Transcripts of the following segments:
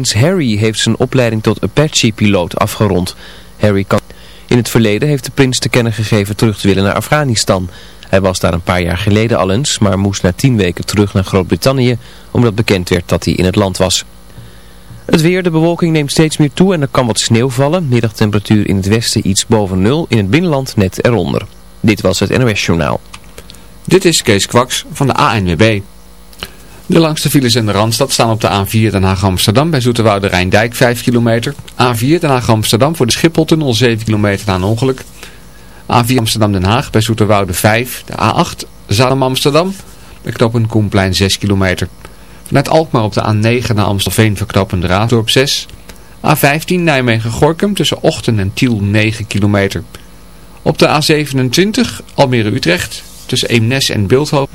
Prins Harry heeft zijn opleiding tot Apache-piloot afgerond. Harry kan... In het verleden heeft de prins te kennen gegeven terug te willen naar Afghanistan. Hij was daar een paar jaar geleden al eens, maar moest na tien weken terug naar Groot-Brittannië, omdat bekend werd dat hij in het land was. Het weer, de bewolking neemt steeds meer toe en er kan wat sneeuw vallen. Middagtemperatuur in het westen iets boven nul, in het binnenland net eronder. Dit was het NOS Journaal. Dit is Kees Kwaks van de ANWB. De langste files in de Randstad staan op de A4 Den Haag-Amsterdam bij Zoeterwoude Rijndijk 5 kilometer. A4 Den Haag-Amsterdam voor de Schipholtunnel 7 kilometer na een ongeluk. A4 Amsterdam-Den Haag bij Zoeterwoude 5. De A8 Zalem-Amsterdam bij knooppunt Koenplein 6 kilometer. Vanuit Alkmaar op de A9 naar Amstelveen verknopend Raadorp 6. A15 Nijmegen-Gorkum tussen Ochten en Tiel 9 kilometer. Op de A27 Almere-Utrecht tussen Eemnes en Beeldhoven.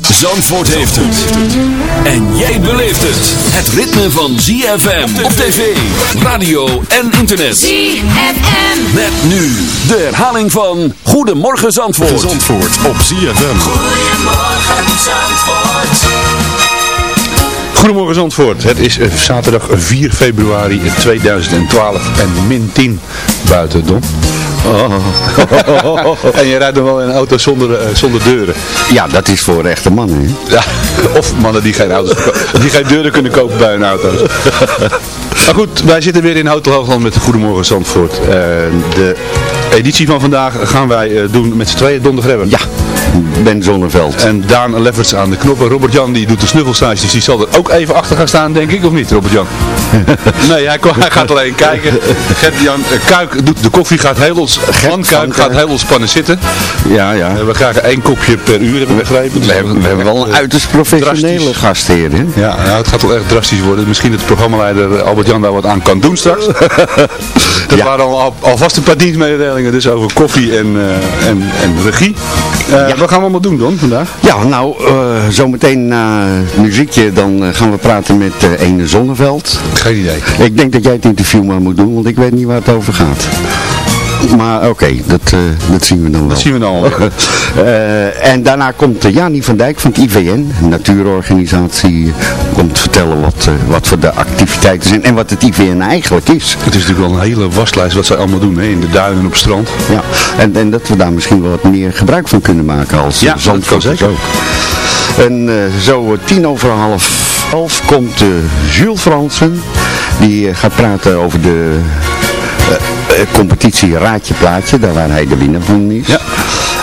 Zandvoort heeft het. En jij beleeft het. Het ritme van ZFM op tv, radio en internet. ZFM. Met nu de herhaling van Goedemorgen Zandvoort. Zandvoort op ZFM. Goedemorgen Zandvoort. Goedemorgen Zandvoort. Het is eh, zaterdag 4 februari 2012 en min 10 buiten Don. en je rijdt dan wel in een auto zonder, eh, zonder deuren. Ja, dat is voor echte mannen. Hè? Ja, of mannen die geen, auto's, die geen deuren kunnen kopen bij hun auto's. maar goed, wij zitten weer in Hotel Hoogland met Goedemorgen Zandvoort. Eh, de editie van vandaag gaan wij eh, doen met z'n tweeën donderdag Ja, Ben Zonneveld. En Daan Lefferts aan de knoppen. Robert-Jan die doet de snuffelstages, dus die zal er ook even achter gaan staan, denk ik, of niet, Robert-Jan? nee, hij, hij gaat alleen kijken. Gert-Jan eh, Kuik doet de koffie, gaat heel ons, Van Kuik gaat heel ontspannen zitten. Ja, ja. Eh, we krijgen één kopje per uur, hebben we begrepen. Dus We hebben, we hebben wel een eh, uiterst professionele drastisch. gastheer. Hè? Ja, nou, het gaat wel echt drastisch worden. Misschien dat de programmaleider Albert-Jan daar wat aan kan doen straks. dat Ja. waren al, al, alvast een paar dienstmededelingen dus over koffie en, en, en regie. Wat gaan we allemaal doen dan vandaag? Ja, nou, eh, zometeen na muziekje dan eh, gaan we praten met eh Ene Zonneveld. Geen idee. Ik denk dat jij het interview maar moet doen, want ik weet niet waar het over gaat. Maar oké, dat, eh, dat zien we dan wel. Dat zien we dan wel. Eh, en daarna komt uh, Jani van Dijk van het IVN, een natuurorganisatie, komt vertellen wat, wat voor de activiteiten zijn en wat het IVN eigenlijk is. Het is natuurlijk wel een hele waslijst wat zij allemaal doen hè? in de duinen en op het strand. Ja, en, en dat we daar misschien wel wat meer gebruik van kunnen maken als Ja, Zandvoort ook. En zo tien over half elf komt Jules Fransen. Die gaat praten over de competitie Raadje Plaatje, daar waar hij de winnaar van is. Ja.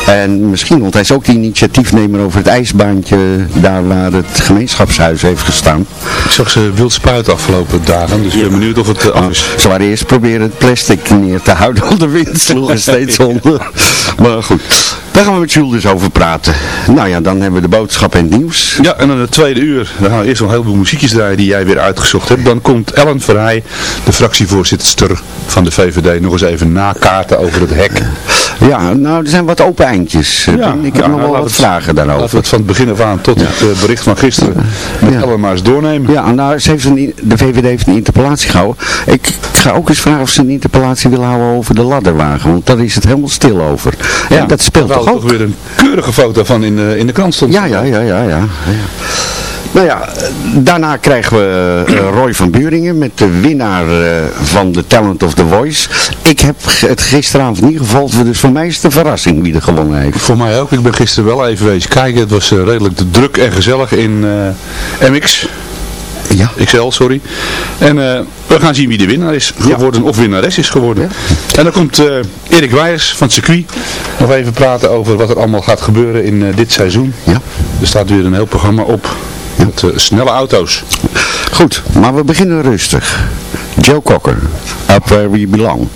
En misschien, want hij is ook de initiatiefnemer over het ijsbaantje, daar waar het gemeenschapshuis heeft gestaan. Ik zag ze wild spuiten afgelopen dagen, dus ik ben benieuwd of het eh, af is. Ze waren eerst proberen het plastic neer te houden, want de wind sloeg er steeds onder. Maar goed. Daar gaan we met Jules dus over praten. Nou ja, dan hebben we de boodschap en het nieuws. Ja, en dan het tweede uur. Dan gaan we eerst nog een heleboel muziekjes draaien die jij weer uitgezocht hebt. Dan komt Ellen Verheij, de fractievoorzitter van de VVD, nog eens even nakaarten over het hek. Ja, nou, er zijn wat open eindjes. Ja. Ik heb ja, nog wel wat het- vragen Laten we daarover. het van het begin af aan tot het eh, bericht van gisteren met. Ellen maar eens doornemen. Ja, nou, ze heeft een, de VVD heeft een interpellatie gehouden. Ik ga ook eens vragen of ze een interpellatie wil houden over de ladderwagen. Want daar is het helemaal stil over. Ja, dat speelt toch er ook? weer een keurige foto van in de, in de krant stond. Ja, ja, ja, ja, ja. ja. Nou ja, eh, daarna krijgen we eh, Roy van Buringen met de winnaar eh, van de Talent of the Voice. Ik heb het gisteravond niet gevolgd, dus voor mij is het een verrassing wie er gewonnen heeft. Voor mij ook. Ik ben gisteren wel even wezen kijken. Het was eh, redelijk druk en gezellig in eh, MX. Ja. XL, sorry. En eh, we gaan zien wie de winnaar is geworden of winnares is geworden. En dan komt eh, Erik Weijers van het circuit nog even praten over wat er allemaal gaat gebeuren in eh, dit seizoen. Ja. Er staat weer een heel programma op met snelle auto's. Goed, maar we beginnen rustig. Joe Cocker, Up Where We Belong.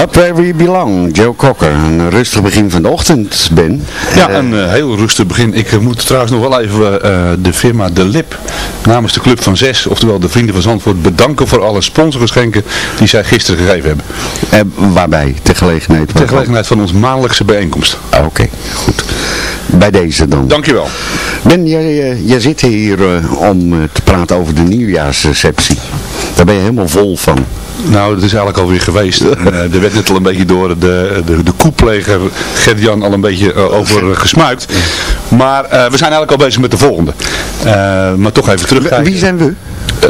Up Where We Belong, Joe Cocker. Een rustig begin van de ochtend, Ben. Ja, Eh, een eh, heel rustig begin. Ik eh, moet trouwens nog wel even de firma De Lip namens de Club van Zes, oftewel de Vrienden van Zandvoort, bedanken voor alle sponsorgeschenken die zij gisteren gegeven hebben. eh, waarbij? Ter gelegenheid? Ter gelegenheid van onze maandelijkse bijeenkomst. Ah, Oké, goed. Bij deze dan. Dankjewel. Ben, jij, jij zit hier om te praten over de nieuwjaarsreceptie. Daar ben je helemaal vol van. Nou, dat is eigenlijk alweer geweest. En, eh, er werd net al een beetje door de, de, de koepleger Gert-Jan al een beetje eh, over gesmuikt. Maar eh, we zijn eigenlijk al bezig met de volgende. Maar toch even terugkijken. Wie zijn we? Eh,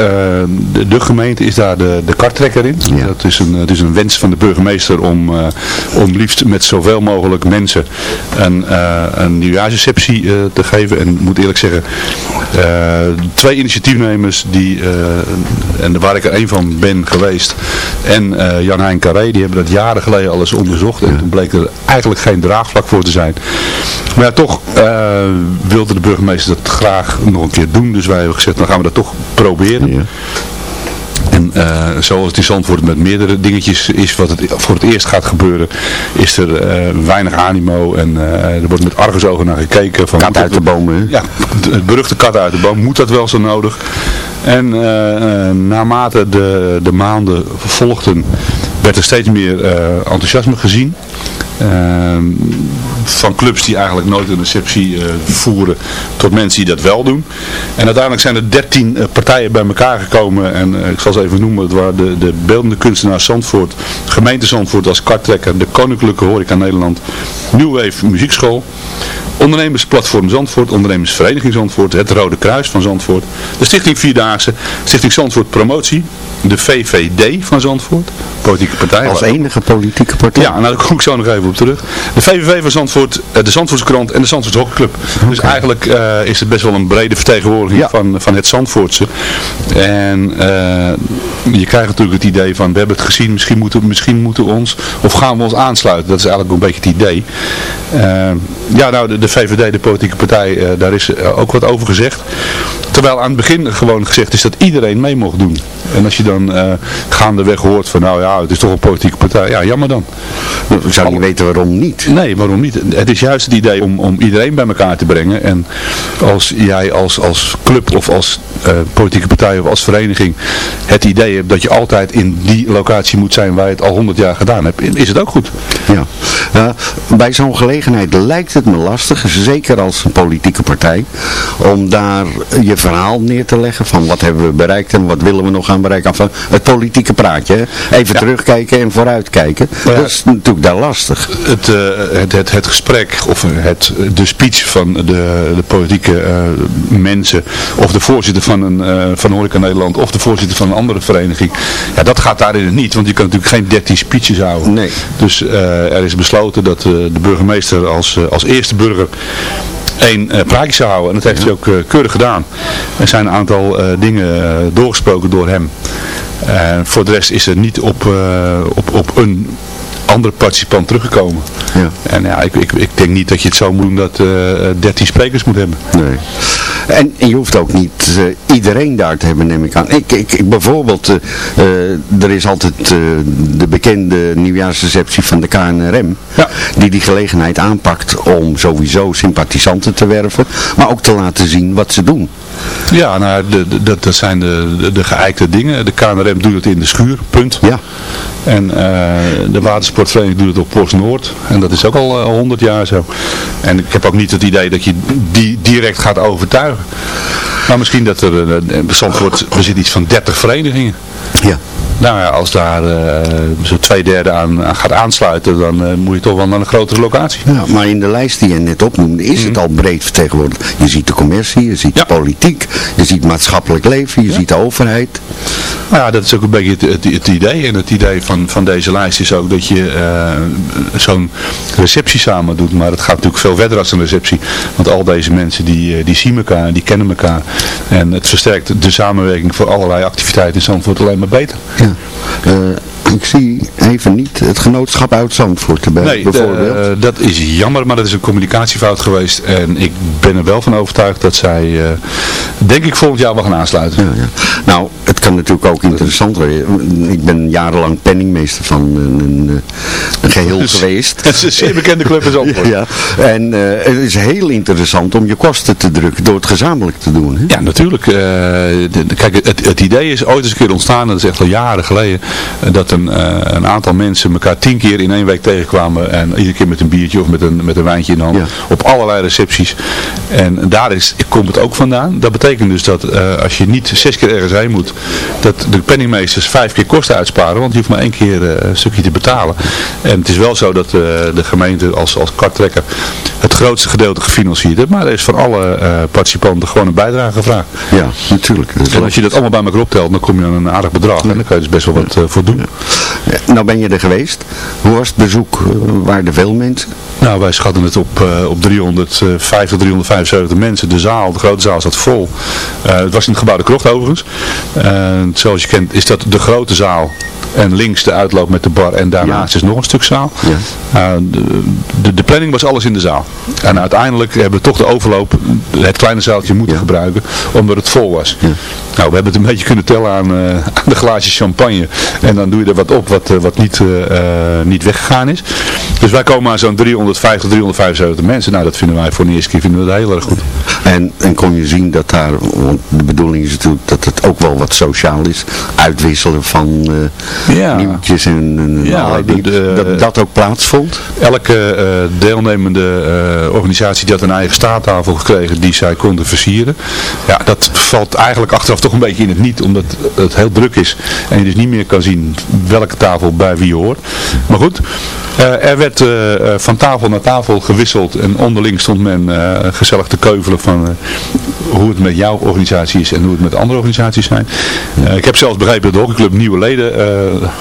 de, de gemeente is daar de, de karttrekker in. Ja. Dat is een, het is een wens van de burgemeester om, eh, om liefst met zoveel mogelijk mensen een, eh, een nieuwjaarsreceptie te geven. En ik moet eerlijk zeggen, twee initiatiefnemers die, en waar ik er een van ben geweest, en eh, Jan Hein Carré, die hebben dat jaren geleden al eens onderzocht. En toen bleek er eigenlijk geen draagvlak voor te zijn. Maar ja, toch wilde de burgemeester dat graag nog een keer doen. Dus wij hebben gezegd, dan gaan we dat toch proberen. Ja. En eh, zoals het in Zandvoort met meerdere dingetjes is wat het voor het eerst gaat gebeuren, is er eh, weinig animo en eh, er wordt met argusogen naar gekeken. Van, Kat uit de boom, hè? Ja, het beruchte kat uit de boom. Moet dat wel zo nodig? En naarmate de, de maanden volgden, werd er steeds meer enthousiasme gezien. Ehm, van clubs die eigenlijk nooit een receptie eh, voeren tot mensen die dat wel doen. En uiteindelijk zijn er dertien eh, partijen bij elkaar gekomen. En eh, ik zal ze even noemen. Het waren de, de beeldende kunstenaars Zandvoort, gemeente Zandvoort als karttrekker, de Koninklijke Horeca Nederland, New Wave Muziekschool, Ondernemersplatform Zandvoort, Ondernemersvereniging Zandvoort, het Rode Kruis van Zandvoort, de Stichting Vierdaagse, Stichting Zandvoort Promotie, de VVD van Zandvoort, politieke partij. Als enige politieke partij. ja, nou daar kom ik zo nog even op terug. De VVV van Zandvoort, eh, de Zandvoortse krant en de Zandvoortse hockeyclub. Dus eigenlijk eh, is het best wel een brede vertegenwoordiging Ja. van, van het Zandvoortse. En eh, je krijgt natuurlijk het idee van, we hebben het gezien, misschien moeten, misschien moeten we ons, of gaan we ons aansluiten. Dat is eigenlijk een beetje het idee. Ja, nou, de, de VVD, de politieke partij, daar is ook wat over gezegd. Terwijl aan het begin gewoon gezegd is dat iedereen mee mocht doen. En als je dan gaandeweg hoort van, nou ja, het is toch een politieke partij. Ja, jammer dan. Ik zou niet weten waarom niet. Nee, waarom niet? Het is juist het idee om, om iedereen bij elkaar te brengen. En als jij als, als club of als eh, politieke partij of als vereniging het idee hebt dat je altijd in die locatie moet zijn waar je het al honderd jaar gedaan hebt, is het ook goed. Ja. Bij zo'n gelegenheid lijkt het me lastig, zeker als een politieke partij, om daar je verhaal neer te leggen van wat hebben we bereikt en wat willen we nog gaan bereiken. Enfin, het politieke praatje. hè. Even Ja. terugkijken en vooruitkijken. Ja. Dat is natuurlijk daar lastig. Het, eh, het, het, het gesprek of het, de speech van de, de politieke eh, mensen of de voorzitter van, een, eh van Horeca Nederland of de voorzitter van een andere vereniging, ja, dat gaat daarin niet, want je kan natuurlijk geen 13 speeches houden. Nee. Dus eh, er is besloten dat eh, de burgemeester als, eh, als eerste burger één eh, praatje zou houden. En dat heeft hij ook eh, keurig gedaan. Er zijn een aantal eh, dingen eh, doorgesproken door hem. En voor de rest is er niet op, eh, op, op een andere participant teruggekomen. Ja. En ja, ik, ik, ik denk niet dat je het zo moet doen dat eh 13 sprekers moet hebben. Nee. En, en je hoeft ook niet eh, iedereen daar te hebben, neem ik aan. Ik, ik, ik bijvoorbeeld, eh, eh, er is altijd eh, de bekende nieuwjaarsreceptie van de KNRM. Ja. Die die gelegenheid aanpakt om sowieso sympathisanten te werven. Maar ook te laten zien wat ze doen. Ja, nou, dat, dat zijn de, de, de geëikte dingen. De KNRM doet het in de schuur, punt. Ja. En eh, de watersportvereniging doet het op Post Noord. En dat is ook al eh, 100 jaar zo. En ik heb ook niet het idee dat je die direct gaat overtuigen. Maar misschien dat er, uh, Zandvoort bezit iets van 30 verenigingen. Ja. Nou ja, als daar uh, zo twee derde aan, aan gaat aansluiten, dan uh, moet je toch wel naar een grotere locatie. Ja, maar in de lijst die je net opnoemde, is het al breed vertegenwoordigd. Je ziet de commercie, je ziet Ja. de politiek, je ziet maatschappelijk leven, je ziet de overheid. Nou ja, dat is ook een beetje het, het, idee. En het idee van, van deze lijst is ook dat je uh, zo'n receptie samen doet. Maar het gaat natuurlijk veel verder als een receptie. Want al deze mensen die, eh, die zien elkaar, die kennen elkaar. En het versterkt de samenwerking voor allerlei activiteiten in Zandvoort alleen maar beter. Ja. Uh, ik zie even niet het genootschap uit Zandvoort erbij, Nee, bijvoorbeeld. eh, dat is jammer, maar dat is een communicatiefout geweest. En ik ben er wel van overtuigd dat zij, eh, denk ik, volgend jaar wel gaan aansluiten. Ja, ja. Nou, het kan natuurlijk ook interessant worden. Ik ben jarenlang penningmeester van een, een, een geheel geweest. Het is een zeer bekende club in Zandvoort. Ja, en eh, het is heel interessant om je kosten te drukken door het gezamenlijk te doen. Hè? Ja, natuurlijk. eh, de- kijk, het, het idee is ooit eens een keer ontstaan, dat is echt al jaren geleden, eh, dat een, eh, een aantal mensen elkaar tien keer in één week tegenkwamen en iedere keer met een biertje of met een, met een wijntje in de hand, Ja. op allerlei recepties. En daar is, komt het ook vandaan. Dat betekent dus dat eh, als je niet zes keer ergens heen moet, dat de penningmeesters vijf keer kosten uitsparen, want je hoeft maar één keer eh, een stukje te betalen. En het is wel zo dat de gemeente als, als karttrekker het grootste gedeelte gefinancierd heeft, maar er is van alle participanten gewoon een bijdrage gevraagd. Ja, natuurlijk. En als je dat allemaal bij elkaar optelt, dan kom je aan een aardig bedrag. En daar kan je dus best wel wat voor doen. Nou ben je er geweest. Hoe was het bezoek? Eh, Waren er veel mensen? Nou, wij schatten het op, eh, op 350, 375 mensen. De zaal, de grote zaal zat vol. Eh, het was in het gebouw de Krocht overigens. Eh, zoals je kent is dat de grote zaal. En links de uitloop met de bar. En daarnaast is nog een stuk zaal. Ja. Eh, de, de, planning was alles in de zaal. En uiteindelijk hebben we toch de overloop, het kleine zaaltje moeten Ja. gebruiken. Omdat het vol was. Nou, we hebben het een beetje kunnen tellen aan, eh, aan de glaasjes champagne. En dan doe je er wat op wat, eh, wat niet, niet weggegaan is. Dus wij komen aan zo'n 350, 375 mensen. Nou, dat vinden wij voor de eerste keer vinden we dat heel erg goed. En, en kon je zien dat daar, want de bedoeling is natuurlijk dat het ook wel wat sociaal is. Uitwisselen van Ja. nieuwtjes en, en Ja, allerlei de- dingen. de- dat dat ook plaatsvond. Elke eh, deelnemende eh, organisatie die had een eigen staattafel gekregen die zij konden versieren. Ja, dat valt eigenlijk achteraf toch een beetje in het niet, omdat het heel druk is. En je dus niet meer kan zien welke tafel bij wie hoort. Maar goed, eh, er werd van tafel naar tafel gewisseld en onderling stond men gezellig te keuvelen van hoe het met jouw organisatie is en hoe het met andere organisaties zijn. Ik heb zelfs begrepen dat de hockeyclub nieuwe leden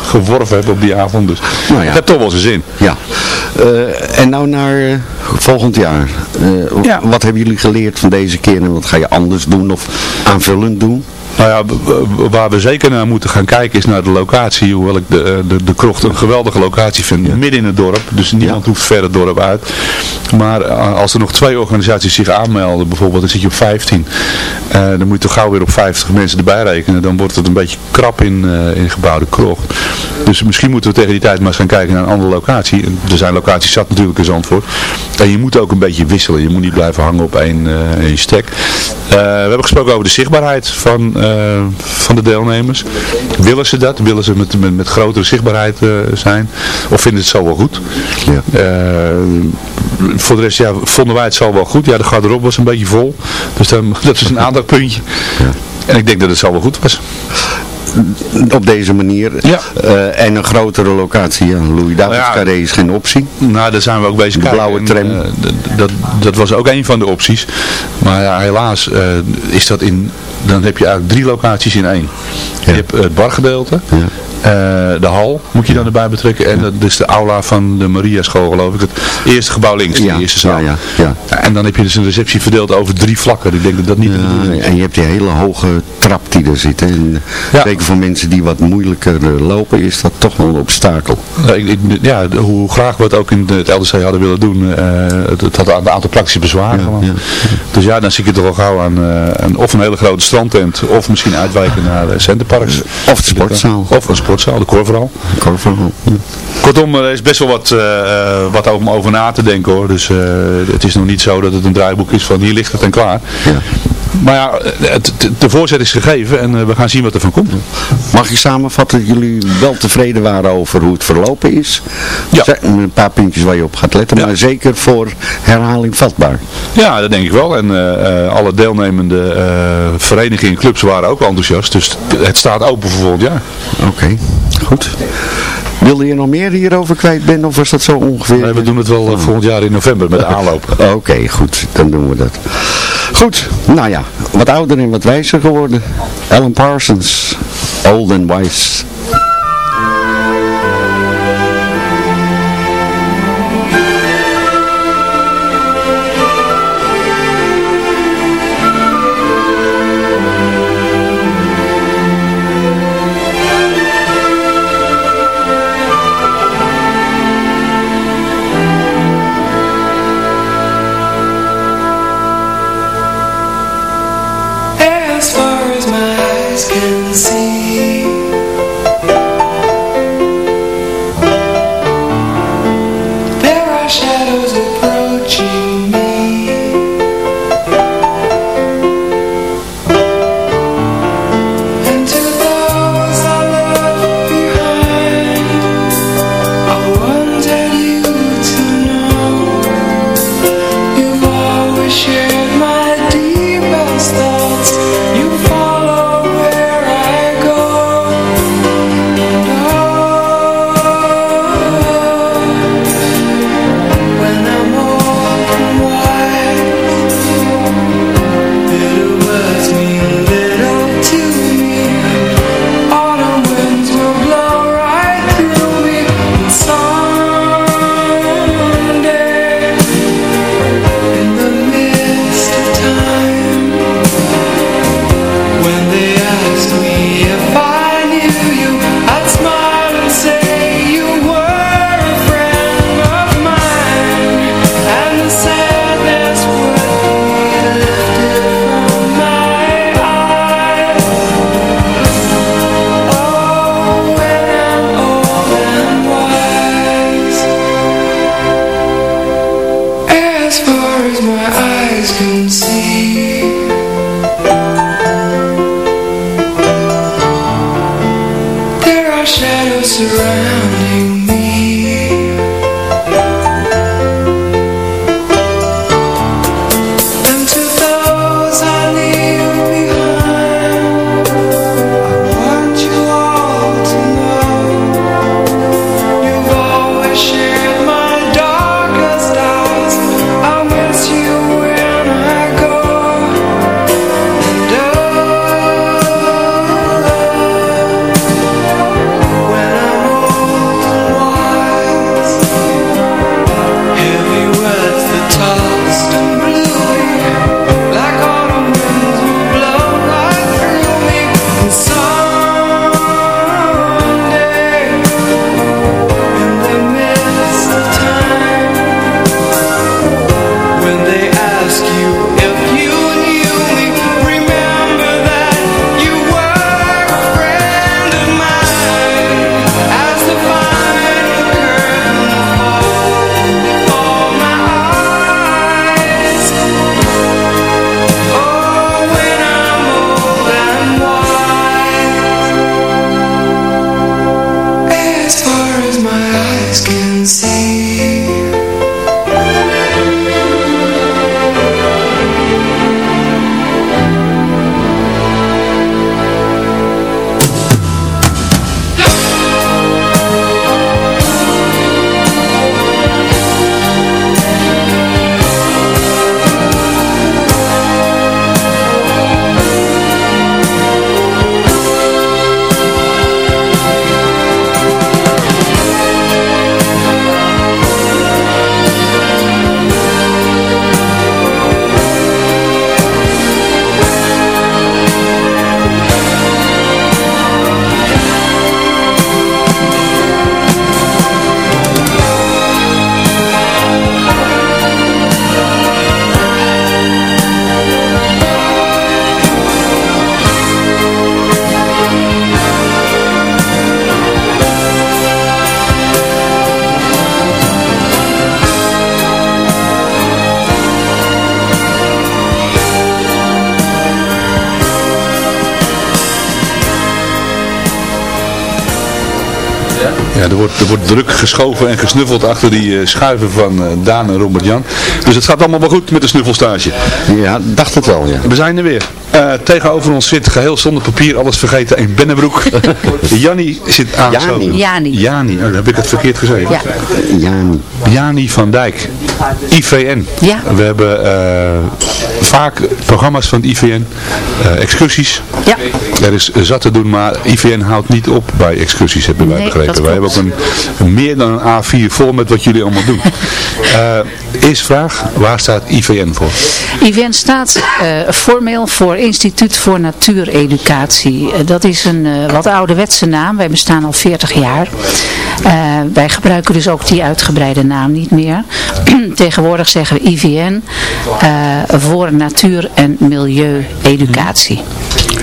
geworven heeft op die avond. Dus Nou ja. heeft toch wel zijn zin. Ja. Eh, en nou naar eh, volgend jaar. Eh, Ja. Wat hebben jullie geleerd van deze keer en wat ga je anders doen of aanvullend doen? Nou ja, waar we zeker naar moeten gaan kijken is naar de locatie. Hoewel ik de, eh, de, de krocht een geweldige locatie vind. Midden in het dorp. Dus niemand hoeft ver het dorp uit. Maar eh, als er nog twee organisaties zich aanmelden, bijvoorbeeld, dan zit je op 15. eh, dan moet je toch gauw weer op 50 mensen erbij rekenen. Dan wordt het een beetje krap in, in gebouwde krocht. Dus misschien moeten we tegen die tijd maar eens gaan kijken naar een andere locatie. Er zijn locaties zat natuurlijk in Zandvoort. En je moet ook een beetje wisselen. Je moet niet blijven hangen op één, eh, één stek. We hebben gesproken over de zichtbaarheid van, eh, van de deelnemers. Willen ze dat? Willen ze met, met, met grotere zichtbaarheid eh, zijn? Of vinden ze het zo wel goed? Ja. Eh, voor de rest ja, vonden wij het zo wel goed. Ja, de garderobe was een beetje vol. Dus dan, dat is een aandachtpuntje. En ik denk dat het zo wel goed was. Op deze manier. Ja. Eh, en een grotere locatie. Ja. Louis Davids Nou ja, Carré is geen optie. Nou, daar zijn we ook bezig De kijken. blauwe tram. eh, dat, dat was ook een van de opties. Maar ja, helaas eh, is dat in, dan heb je eigenlijk drie locaties in één. Je hebt het bargedeelte, Ja. De hal moet je dan erbij betrekken en dat is de aula van de Maria school geloof ik. Het eerste gebouw links, Ja, de eerste zaal. ja, ja, ja. En dan heb je dus een receptie verdeeld over drie vlakken. Ik denk dat dat niet de bedoeling Ja, is. en je hebt die hele hoge trap die er zit. En Ja. Zeker voor mensen die wat moeilijker eh, lopen is dat toch wel een obstakel. Nou, ja, hoe graag we het ook in het LDC hadden willen doen, eh, het, het had een aantal praktische bezwaren. Dus ja, dan zie ik het toch al gauw aan eh, of een hele grote strandtent, of misschien uitwijken naar uh, Centerparks. Of de sportzaal. Of een sportzaal, de Korverhal. Korverhal. Ja. Kortom, er is best wel wat, eh, eh, wat om over na te denken hoor. Dus eh, het is nog niet zo dat het een draaiboek is van hier ligt het en klaar. Ja. Maar ja, het, de voorzet is gegeven en eh, we gaan zien wat er van komt. Mag ik samenvatten dat jullie wel tevreden waren over hoe het verlopen is? Ja. Er zijn een paar puntjes waar je op gaat letten, Ja. maar zeker voor herhaling vatbaar. Ja, dat denk ik wel. En eh, eh, alle deelnemende eh, verenigingen en clubs waren ook enthousiast. Dus het staat open voor volgend jaar. Oké, goed. Wilde je nog meer hierover kwijt ben of was dat zo ongeveer? Nee, we doen het wel volgend jaar in november met de aanloop. Oké, goed, dan doen we dat. Goed, nou ja, wat ouder en wat wijzer geworden. Alan Parsons, Old and Wise. Er wordt, druk geschoven en gesnuffeld achter die eh, schuiven van eh, Daan en Robert Jan. Dus het gaat allemaal wel goed met de snuffelstage. Ja, dacht het wel, ja. We zijn er weer. Eh, tegenover ons zit geheel zonder papier, alles vergeten in Bennebroek. Jannie zit aangesloten. Jani. Jani, oh, dan heb ik het verkeerd gezegd. Ja. Jani. Jani van Dijk, IVN. Ja. We hebben eh, vaak programma's van het IVN, eh, excursies. Ja. Er is zat te doen, maar IVN houdt niet op bij excursies, hebben wij Nee, begrepen. Wij hebben ook een, een meer dan een A4 vol met wat jullie allemaal doen. Eerste vraag, waar staat IVN voor? IVN staat eh, formeel voor Instituut voor Natuureducatie. Eh, dat is een eh, wat ouderwetse naam. Wij bestaan al 40 jaar. Wij gebruiken dus ook die uitgebreide naam niet meer. Tegenwoordig zeggen we IVN voor Natuur- en Milieueducatie.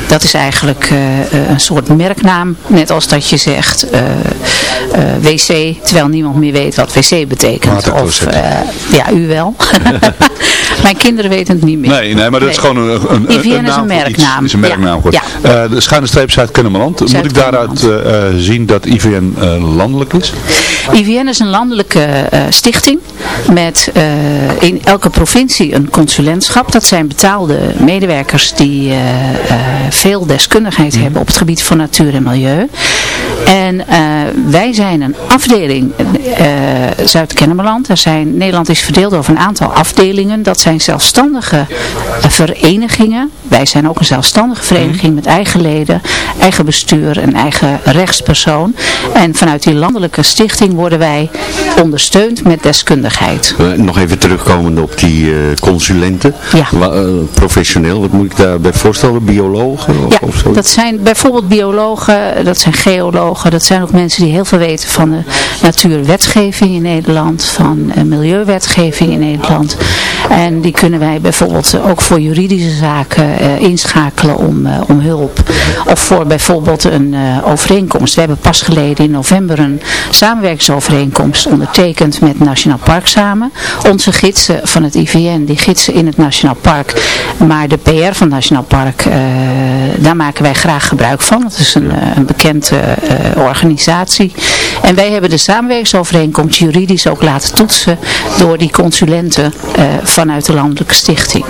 Dat is eigenlijk eh, eh, een soort merknaam. Net als dat je zegt eh, wc, terwijl niemand meer weet wat wc betekent. Of, ja, u wel. Mijn kinderen weten het niet meer. Nee, nee maar dat is gewoon een, een, IVN een is een voor iets. merknaam. is een merknaam Ja. Eh, de schuine streep Zuid-Kennemerland. Moet ik daaruit zien dat IVN landelijk is? IVN is een landelijke stichting met in elke provincie een consulentschap. Dat zijn betaalde medewerkers die veel deskundigheid hebben op het gebied van natuur en milieu. En eh, wij zijn een afdeling eh, Zuid-Kennemerland. Er zijn, Nederland is verdeeld over een aantal afdelingen. Dat zijn zelfstandige eh, verenigingen. Wij zijn ook een zelfstandige vereniging met eigen leden, eigen bestuur en eigen rechtspersoon. En vanuit die landelijke stichting worden wij ondersteund met deskundigheid. Nog even terugkomend op die consulenten. Ja. Professioneel, wat moet ik daarbij voorstellen? Of, Ja, of zo? dat zijn bijvoorbeeld biologen, dat zijn geologen, dat zijn ook mensen die heel veel weten van de natuurwetgeving in Nederland, van eh, milieuwetgeving in Nederland. En die kunnen wij bijvoorbeeld ook voor juridische zaken eh, inschakelen om, eh, om hulp. Of voor bijvoorbeeld een overeenkomst. We hebben pas geleden in november een samenwerkingsovereenkomst ondertekend met Nationaal Park samen. Onze gidsen van het IVN, die gidsen in het Nationaal Park. Maar de PR van het Nationaal Park, daar maken wij graag gebruik van. Dat is een, eh, een bekende eh, organisatie. En wij hebben de samenwerkingsovereenkomst juridisch ook laten toetsen door die consulenten eh, vanuit de Landelijke Stichting.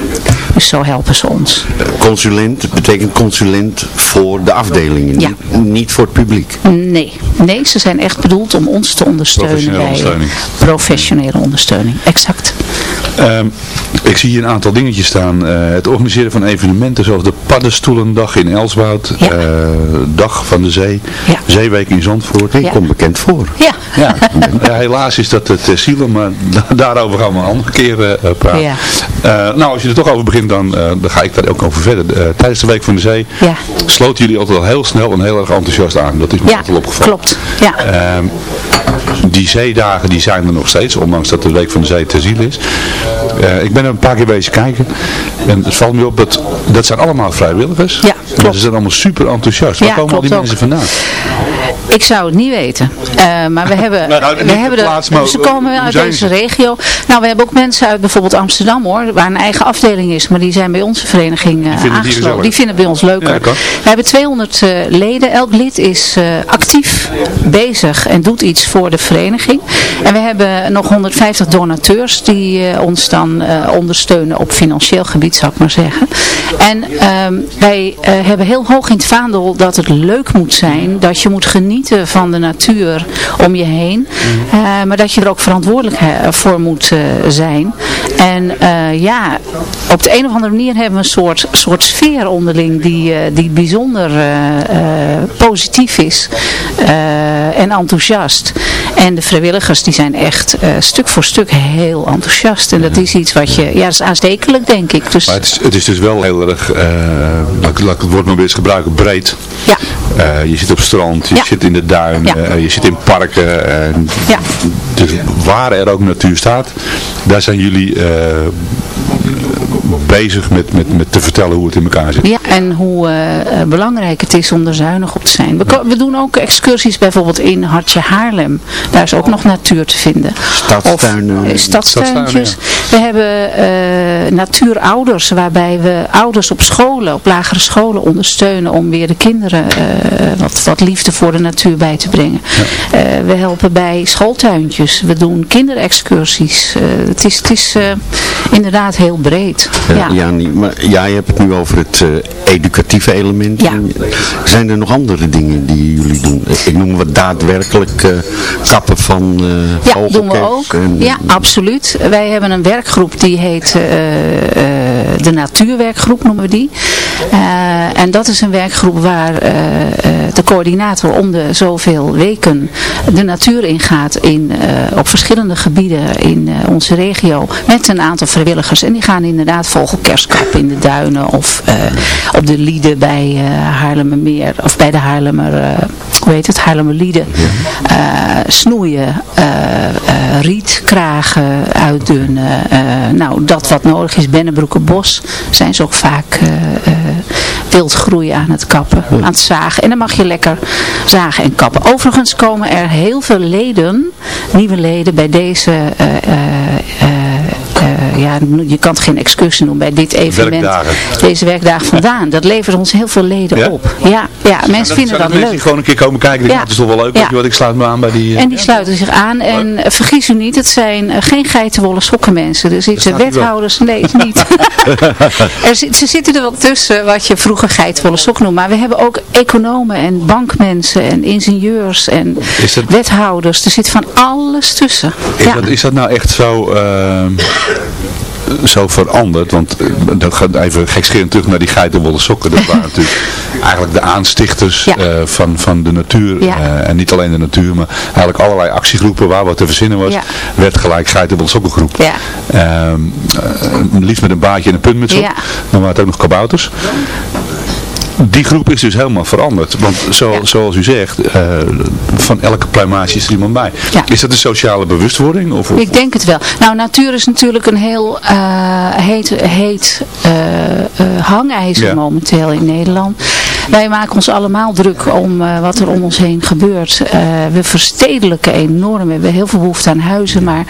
Dus zo helpen ze ons. Consulent betekent consulent voor de afdelingen, Ja. niet, niet voor het publiek. Nee, nee, ze zijn echt bedoeld om ons te ondersteunen Professionele bij ondersteuning. professionele ondersteuning. Exact. Ehm, ik zie hier een aantal dingetjes staan. Eh, het organiseren van evenementen zoals de Paddenstoelendag in Elswoud, Ja. eh, Dag van de Zee, Ja. Zeeweek in Zandvoort. Ja. Komt bekend voor. Ja. Ja, ja, helaas is dat het Zielen, maar da- daarover gaan we een andere keer eh, eh, praten. Ja. Eh, nou, als je er toch over begint, dan, eh, dan ga ik daar ook over verder. Eh, tijdens de Week van de Zee Ja. sloten jullie altijd al heel snel en heel erg enthousiast aan. Dat is me Ja, altijd opgevallen. klopt. Ja. Ehm, die zeedagen die zijn er nog steeds, ondanks dat de Week van de Zee ter ziel is. Eh, ik ben er een paar keer bezig kijken. En het valt me op dat dat zijn allemaal vrijwilligers. Ja, En klopt. Ze zijn allemaal super enthousiast. Waar Ja, komen al die mensen vandaan? Ik zou het niet weten. Eh, maar we hebben, Nou, nou, we de hebben plaats, maar ze komen hoe uit deze ze? regio. Nou, we hebben ook mensen uit bijvoorbeeld Amsterdam hoor, waar een eigen afdeling is, maar die zijn bij onze vereniging eh, vinden aangesloten. Die vinden het bij ons leuker. Ja, we hebben 200 eh, leden. Elk lid is eh, actief bezig en doet iets voor de vereniging. En we hebben nog 150 donateurs die eh, ons dan eh, ondersteunen op financieel gebied, zou ik maar zeggen. En ehm, wij eh, hebben heel hoog in het vaandel dat het leuk moet zijn, dat je moet genieten van de natuur om je heen. Mhm. Eh, maar dat je er ook verantwoordelijk voor moet eh, zijn. En eh, ja, op de een of andere manier hebben we een soort, soort sfeer onderling die, die bijzonder positief is en enthousiast. En de vrijwilligers die zijn echt stuk voor stuk heel enthousiast. En dat is iets wat je, ja dat is aanstekelijk denk ik. Dus Maar het is, het is dus wel heel erg, laat, ik- laat ik het woord maar weer eens gebruiken, breed. ja, je zit op strand, je Ja. zit in de duin, Ja. eh, je zit in parken. en Ja. Dus waar er ook natuur staat, daar zijn jullie eh, bezig met, met, met te vertellen hoe het in elkaar zit. Ja, en hoe eh, eh, belangrijk het is om er zuinig op te zijn. We, we doen ook excursies bijvoorbeeld in Hartje Haarlem. Daar is ook nog natuur te vinden. Stadstuinen. Of, eh, stadstuintjes. Stadstuinen, We hebben eh, natuurouders waarbij we ouders op scholen, op lagere scholen ondersteunen om weer de kinderen eh, wat, wat liefde voor de natuur bij te brengen. Eh, we helpen bij schooltuintjes. We doen kinderexcursies. Eh, het is, het is eh, inderdaad heel breed. Ja. Maar jij hebt het nu over het eh, educatieve element. Ja. Zijn er nog andere dingen die jullie doen? Ik noem wat daadwerkelijk eh, kappen van eh Ja, doen we ook. en- Ja, absoluut. Wij hebben een werkgroep die heet eh, eh, de Natuurwerkgroep noemen we die. Eh, en dat is een werkgroep waar eh, eh, de coördinator om de zoveel weken de natuur ingaat in, eh, op verschillende gebieden in eh, onze regio met een aantal vrijwilligers. En die gaan inderdaad vogelkers kappen in de duinen of eh, op de lieden bij eh Haarlemmermeer of bij de Haarlemmer, eh, hoe heet het, Haarlemmerlieden. Eh, snoeien, eh, eh, riet, kragen, uitdunnen. eh, nou, dat wat nodig is, Zijn ze ook vaak eh, eh, wildgroei aan het kappen, aan het zagen. En dan mag je lekker zagen en kappen. Overigens komen er heel veel leden, nieuwe leden, bij deze... eh, ja, je kan het geen excursie noemen bij dit evenement. Werkdagen. Deze werkdagen vandaan. Dat levert ons heel veel leden Ja? op. Ja, ja mensen vinden dat mensen die leuk. gewoon een keer komen kijken. Die Ja. denken, dat is toch wel leuk. Ja. Je wat, ik sluit me aan bij die... eh, En die sluiten zich aan. En eh, vergis u niet, het zijn eh, geen geitenwolle sokkenmensen. Er zitten wethouders. Nee, niet. er ze zitten er wel tussen wat je vroeger geitenwolle sokken noemde. Maar we hebben ook economen en bankmensen en ingenieurs en dat- wethouders. Er zit van alles tussen. Is, dat, is dat nou echt zo, ehm, zo veranderd? Want eh, dat gaat even gekscherend terug naar die geitenwolle sokken. Dat waren natuurlijk eigenlijk de aanstichters Ja. eh, van, van de natuur. Ja. eh, en niet alleen de natuur, maar eigenlijk allerlei actiegroepen waar wat te verzinnen was. Ja. Werd gelijk geitenwolle sokkengroep. Ja. Ehm, eh, liefst met een baadje en een puntmuts op. Ja. Dan waren het ook nog kabouters. Die groep is dus helemaal veranderd. Want zo, zoals u zegt, eh, van elke pluimage is er iemand bij. Is dat een sociale bewustwording? Of, of- Ik denk het wel. Nou, natuur is natuurlijk een heel eh, heet, heet eh, hangijzer Ja. momenteel in Nederland. Wij maken ons allemaal druk om wat er om ons heen gebeurt. We verstedelijken enorm. We hebben heel veel behoefte aan huizen. Maar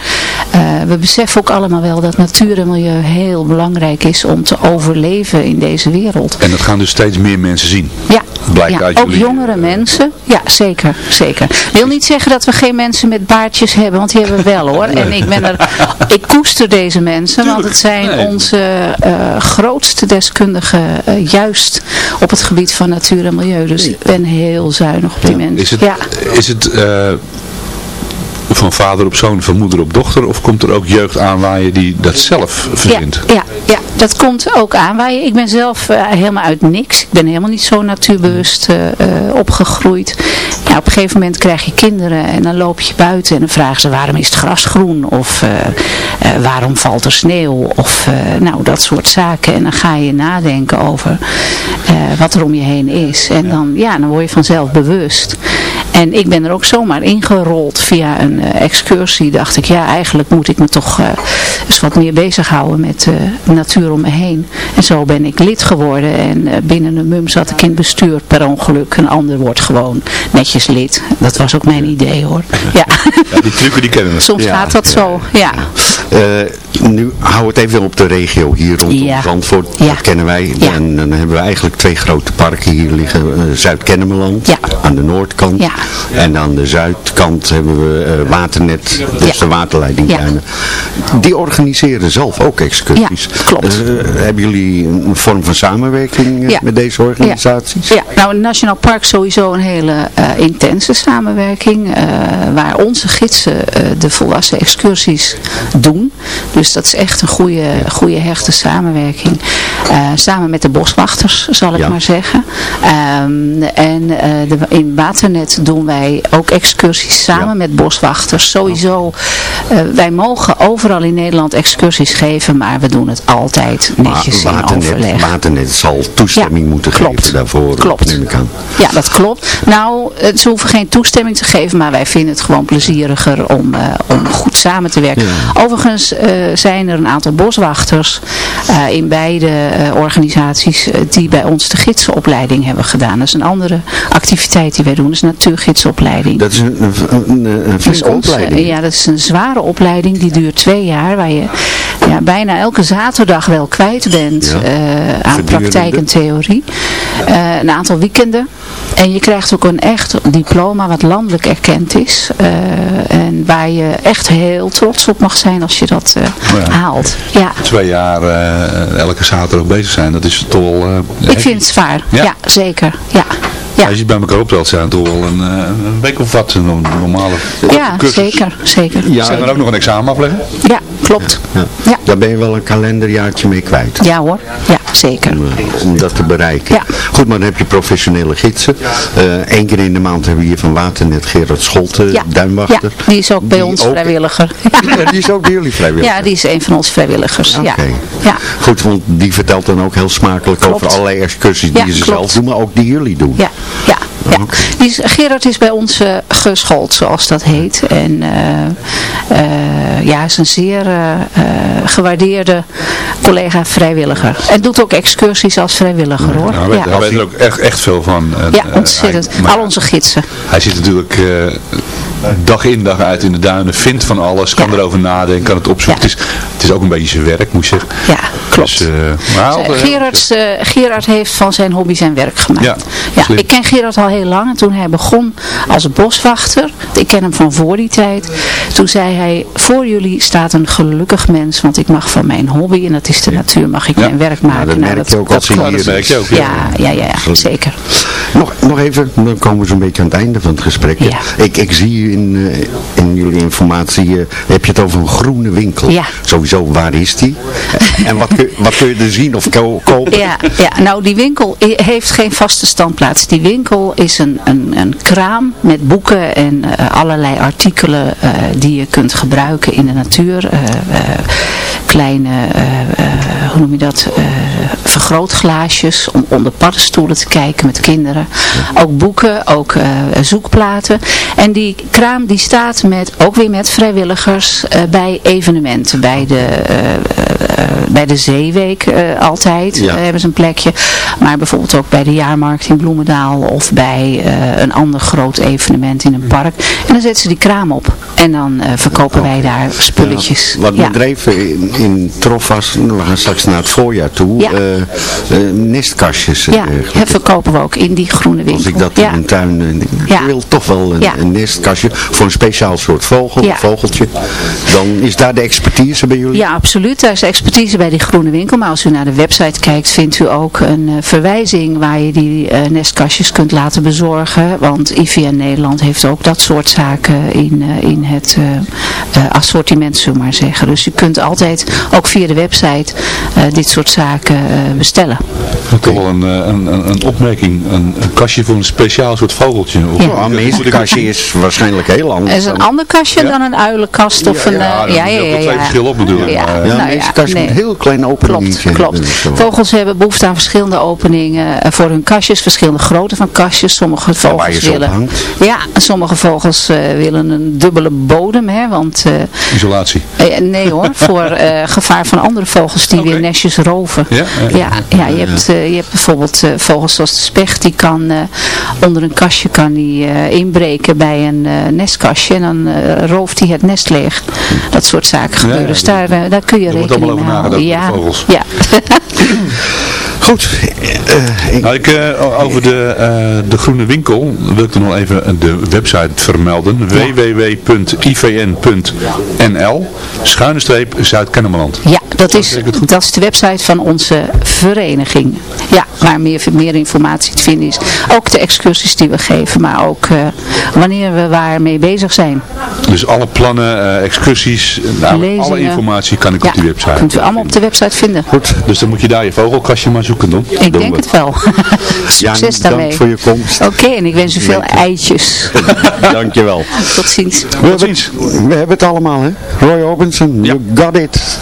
eh, we beseffen ook allemaal wel dat natuur en milieu heel belangrijk is om te overleven in deze wereld. En dat gaan dus steeds meer mensen zien. Ja, Blijkt ja ook jongere mensen. Ja, zeker, zeker. Wil niet zeggen dat we geen mensen met baardjes hebben, want die hebben we wel hoor. En ik ben er, ik koester deze mensen, want het zijn Nee. onze eh, grootste deskundigen eh, juist op het gebied van natuur en milieu. Dus ik ben heel zuinig op die mensen. Is het, ja. is het eh, van vader op zoon, van moeder op dochter? Of komt er ook jeugd aanwaaien die dat zelf verzint? Ja, ja, dat komt ook aan. Wij, ik ben zelf eh, helemaal uit niks. Ik ben helemaal niet zo natuurbewust eh, eh, opgegroeid. Ja, op een gegeven moment krijg je kinderen en dan loop je buiten en dan vragen ze waarom is het gras groen? Of waarom valt er sneeuw? Of nou, dat soort zaken. En dan ga je nadenken over wat er om je heen is. En dan, ja, dan word je vanzelf bewust. En ik ben er ook zomaar ingerold via een eh, excursie. Dacht ik, ja, eigenlijk moet ik me toch eh, eens wat meer bezighouden met de natuur om me heen. En zo ben ik lid geworden. En binnen een mum zat ik in het bestuur per ongeluk. Een ander wordt gewoon netjes lid. Dat was ook mijn idee hoor. Ja, Ja, die trucken die kennen we. soms Ja, gaat dat zo. Ja. Eh, nu hou het even op de regio hier rondom Ja. Zandvoort. Ja. Dat kennen wij. Ja. En dan hebben we eigenlijk twee grote parken hier liggen. eh, Zuid-Kennemerland aan de noordkant. Ja. En aan de zuidkant hebben we eh, Waternet, dus de waterleidingduinen. Die organiseren zelf ook excursies. Ja, klopt. Eh, hebben jullie een vorm van samenwerking eh, met deze organisaties? Ja, nou een Nationaal Park sowieso een hele eh, intense samenwerking. eh, waar onze gidsen eh, de volwassen excursies doen. Dus dat is echt een goede, goede hechte samenwerking. Eh, samen met de boswachters zal ik Ja. maar zeggen. Ehm, en eh, de, in Waternet doen wij ook excursies samen met boswachters. Sowieso, eh, wij mogen overal in Nederland excursies geven. Maar we doen het altijd netjes Maar in overleg. Waternet, Waternet zal toestemming Ja, moeten klopt. geven daarvoor. Klopt. Neem ik aan. Ja, dat klopt. Nou, ze hoeven geen toestemming te geven, maar wij vinden het gewoon plezieriger om, om goed samen te werken. Overigens zijn er een aantal boswachters eh, in beide eh, organisaties eh, die bij ons de gidsenopleiding hebben gedaan. Dat is een andere activiteit die wij doen, dat is natuurgidsopleiding. Dat is een, een, een, opleiding. Ja, dat is een zware opleiding. Die duurt twee jaar. Waar je ja, bijna elke zaterdag wel kwijt bent Ja. aan praktijk en theorie. Een aantal weekenden. En je krijgt ook een echt diploma wat landelijk erkend is. eh, en waar je echt heel trots op mag zijn als je dat eh, Oh ja. haalt. Ja, Twee jaar eh, elke zaterdag bezig zijn, dat is toch wel... ik vind het zwaar. Ja? Ja, zeker. Ja. Ja. Als je het bij elkaar optelt, zijn het toch wel een, eh, een week of wat, een normale Ja, cursus. zeker. zeker. Ja, En dan ook nog een examen afleggen? Ja, klopt. Ja. Ja. Daar ben je wel een kalenderjaartje mee kwijt. Ja hoor. Ja, zeker. Om, eh, om dat te bereiken. Ja. Goed, maar dan heb je professionele gidsen. Eén keer in de maand hebben we hier van Waternet Gerard Scholte, Ja. duinwachter. Ja, die is ook bij Die ons ook- vrijwilliger. Ja, die is ook bij jullie vrijwilliger. Ja, die is een van onze vrijwilligers. Ja. Oké. Ja. Goed, want die vertelt dan ook heel smakelijk Klopt. over allerlei excursies die Ja, ze klopt. zelf doen, maar ook die jullie doen. Ja, ja, ja. Die is, Gerard is bij ons eh, geschoold, zoals dat heet. En eh, eh, ja, is een zeer gewaardeerde collega vrijwilliger. En doet ook excursies als vrijwilliger hoor. Nou, hij ja. weet er ook echt, echt veel van. En, ja, ontzettend. hij- Al onze gidsen. Hij zit natuurlijk dag in dag uit in de duinen, vindt van alles, kan erover nadenken, kan het opzoeken. Het, is, het is ook een beetje zijn werk, moet je zeggen. Ja, klopt. Dus, eh, maar Eh, altijd- Gerard, eh, Gerard heeft van zijn hobby zijn werk gemaakt. Ja, Ja, ik ken Gerard al heel lang. En toen hij begon als boswachter, ik ken hem van voor die tijd. Toen zei hij, voor jullie staat een gelukkig mens. Want ik mag van mijn hobby, en dat is de natuur, mag ik mijn werk maken. dat Nou, merk je ook als je klopt. hier merk je ook, ja. Ja, ja, ja, ja, zeker. Nog, nog even, dan komen we zo'n beetje aan het einde van het gesprek. Ja. Ik, ik zie in, eh, in jullie informatie, eh, heb je het over een groene winkel. Ja. Sowieso, waar is die? en wat kun, wat kun je er zien of ko- kopen? Ja, ja, nou die winkel heeft geen vaste standplaats. Die winkel is een, een, een kraam met boeken en eh, allerlei artikelen die je kunt gebruiken in de natuur. Kleine, eh, eh, hoe noem je dat, eh, vergrootglaasjes om onder paddenstoelen te kijken met kinderen. Ook boeken, ook zoekplaten. En die kraam die staat met, ook weer met vrijwilligers bij evenementen. Bij de, bij de Zeeweek eh, altijd Ja. eh, hebben ze een plekje. Maar bijvoorbeeld ook bij de jaarmarkt in Bloemendaal of bij eh, een ander groot evenement in een park. En dan zetten ze die kraam op. En dan verkopen wij daar spulletjes. Ja, wat Ja. bedreven in, in Trof was, we gaan straks naar het voorjaar toe, nestkastjes. Ja, dat verkopen we ook in die groene winkel. Als ik dat in mijn tuin, denk, ik Ja. wil toch wel een, een nestkastje voor een speciaal soort vogel, vogeltje. Dan is daar de expertise bij jullie? Ja, absoluut. Daar is expertise bij die groene winkel. Maar als u naar de website kijkt, vindt u ook een eh, verwijzing waar je die eh, nestkastjes kunt laten bezorgen. Want IVN Nederland heeft ook dat soort zaken in, eh, in het eh, eh, assortiment, zullen we maar zeggen. Dus u kunt altijd, ook via de website, eh, dit soort zaken eh, bestellen. Toch wel een, eh, een, een, een opmerking, een, een kastje voor een speciaal soort vogeltje. Of, Ja. Een nestkastje is waarschijnlijk heel anders. Het is een dan- ander kastje dan een uilenkast of een... ja, dan ja, ja, ja, twee ja. verschillen op natuurlijk. Ja, maar, Ja, nou een nee. Heel klein openingetje. Klopt, klopt. Vogels hebben behoefte aan verschillende openingen eh, voor hun kastjes, verschillende grootte van kastjes. Sommige vogels willen, ja, sommige vogels eh, willen een dubbele bodem, hè, want eh, Isolatie. nee hoor, voor gevaar van andere vogels die weer nestjes roven. Ja? Ja, ja, je, hebt, je hebt bijvoorbeeld vogels zoals de specht, die kan onder een kastje kan die, inbreken bij een nestkastje en dan rooft hij het nest leeg. Dat soort zaken gebeuren. dus daar, daar kun je rekening mee houden. Ja, vogels. ja. Goed, eh, ik- Nou, ik, eh, over de, eh, de groene winkel wil ik nog even de website vermelden. www.ivn.nl Schuine streep Zuid-Kennemerland. Ja, dat is, dat is de website van onze vereniging. Ja, waar meer, meer informatie te vinden is. Ook de excursies die we geven, maar ook eh, wanneer we waar mee bezig zijn. Dus alle plannen, eh, excursies, nou, alle informatie kan ik Ja, op die website. kunt u allemaal op de website vinden. Goed, dus dan moet je daar je vogelkastje maar zoeken dan. Ik Doen denk we. het wel. Succes dank daarmee. voor je komst. Oké, en ik wens u veel eitjes. Dankjewel. Tot ziens. We hebben, we hebben het allemaal, hè? Roy Orbison, you got it.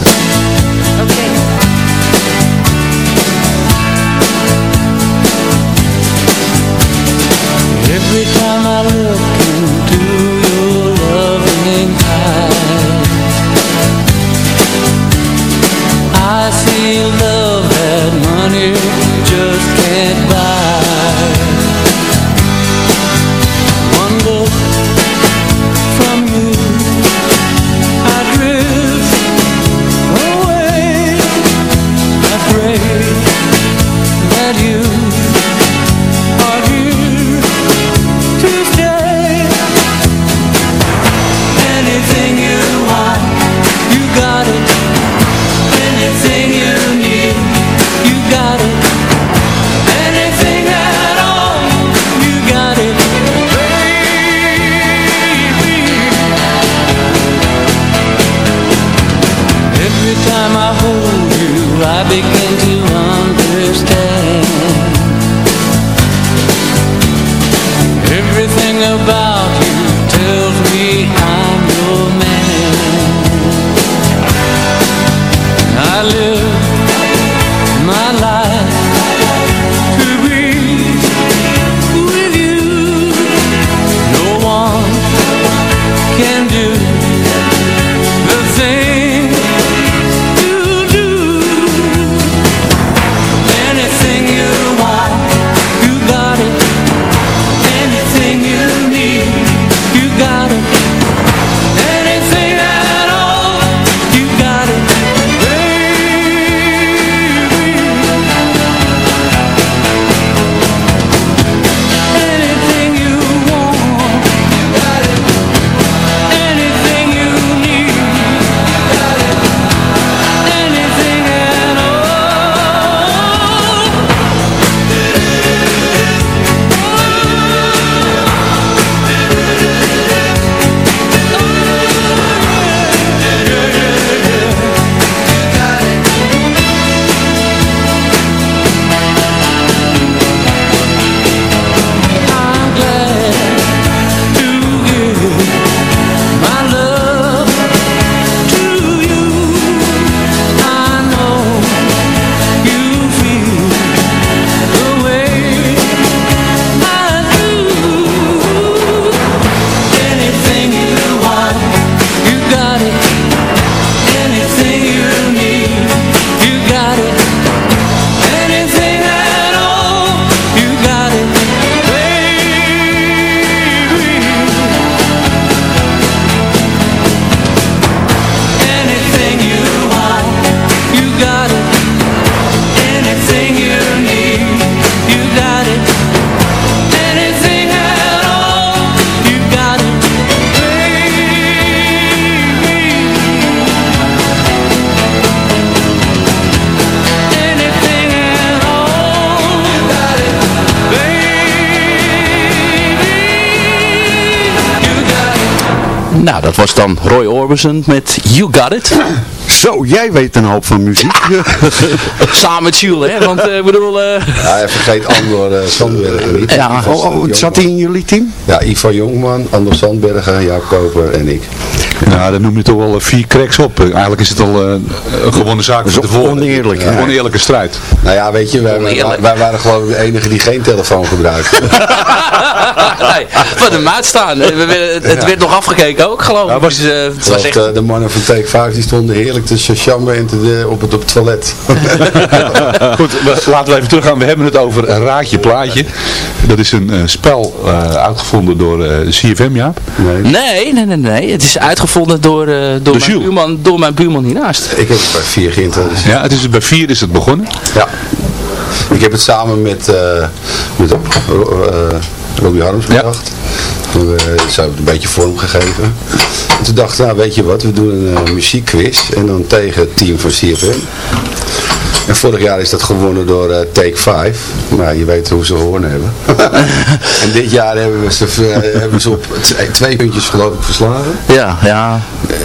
Nou, dat was dan Roy Orbison met You Got It. Zo, jij weet een hoop van muziek. Samen met Jules, hè? Want eh, ik bedoel... eh, Ja, hij vergeet Andor uh, Sandbergen niet. Ja. Oh, oh, zat hij in jullie team? Ja, Ivan Jongman, Andor Sandbergen, Jaap Koper en ik. Nou, dan noem je toch wel eh, vier cracks op. Eh, Eigenlijk is het al eh, een gewone zaak Dat is voor tevoren. oneerlijk, Een ja. oneerlijke strijd. Nou ja, weet je, wij, wij, wij waren geloof ik de enige die geen telefoon gebruikten. nee, wat een maat staan. Het, werd nog afgekeken ook, geloof ik. Dus, eh, het was echt... de, de mannen van Take 5 die stonden heerlijk te chambren en te, de- op, het, op het toilet. Goed, we- laten we even teruggaan. We hebben het over een raadje plaatje. Dat is een eh, spel eh, uitgevonden door eh, CFM, Jaap. Nee. Nee, nee, nee, nee. Het is uitgevonden door, eh, door, mijn, buurman, door mijn buurman hiernaast. Ik heb het bij vier geïntroduceerd. Ja, het is bij vier is het begonnen. Ja. Ik heb het samen met, eh met eh, Robbie Harms bedacht. Toen we zo een beetje vorm gegeven. En toen dacht ik, nou weet je wat, we doen een muziekquiz. En dan tegen het team van CFM. En vorig jaar is dat gewonnen door eh, Take 5. Nou, je weet hoe ze gewonnen hebben. en dit jaar hebben we ze, eh, hebben ze op twee, puntjes geloof ik verslagen. Ja, ja.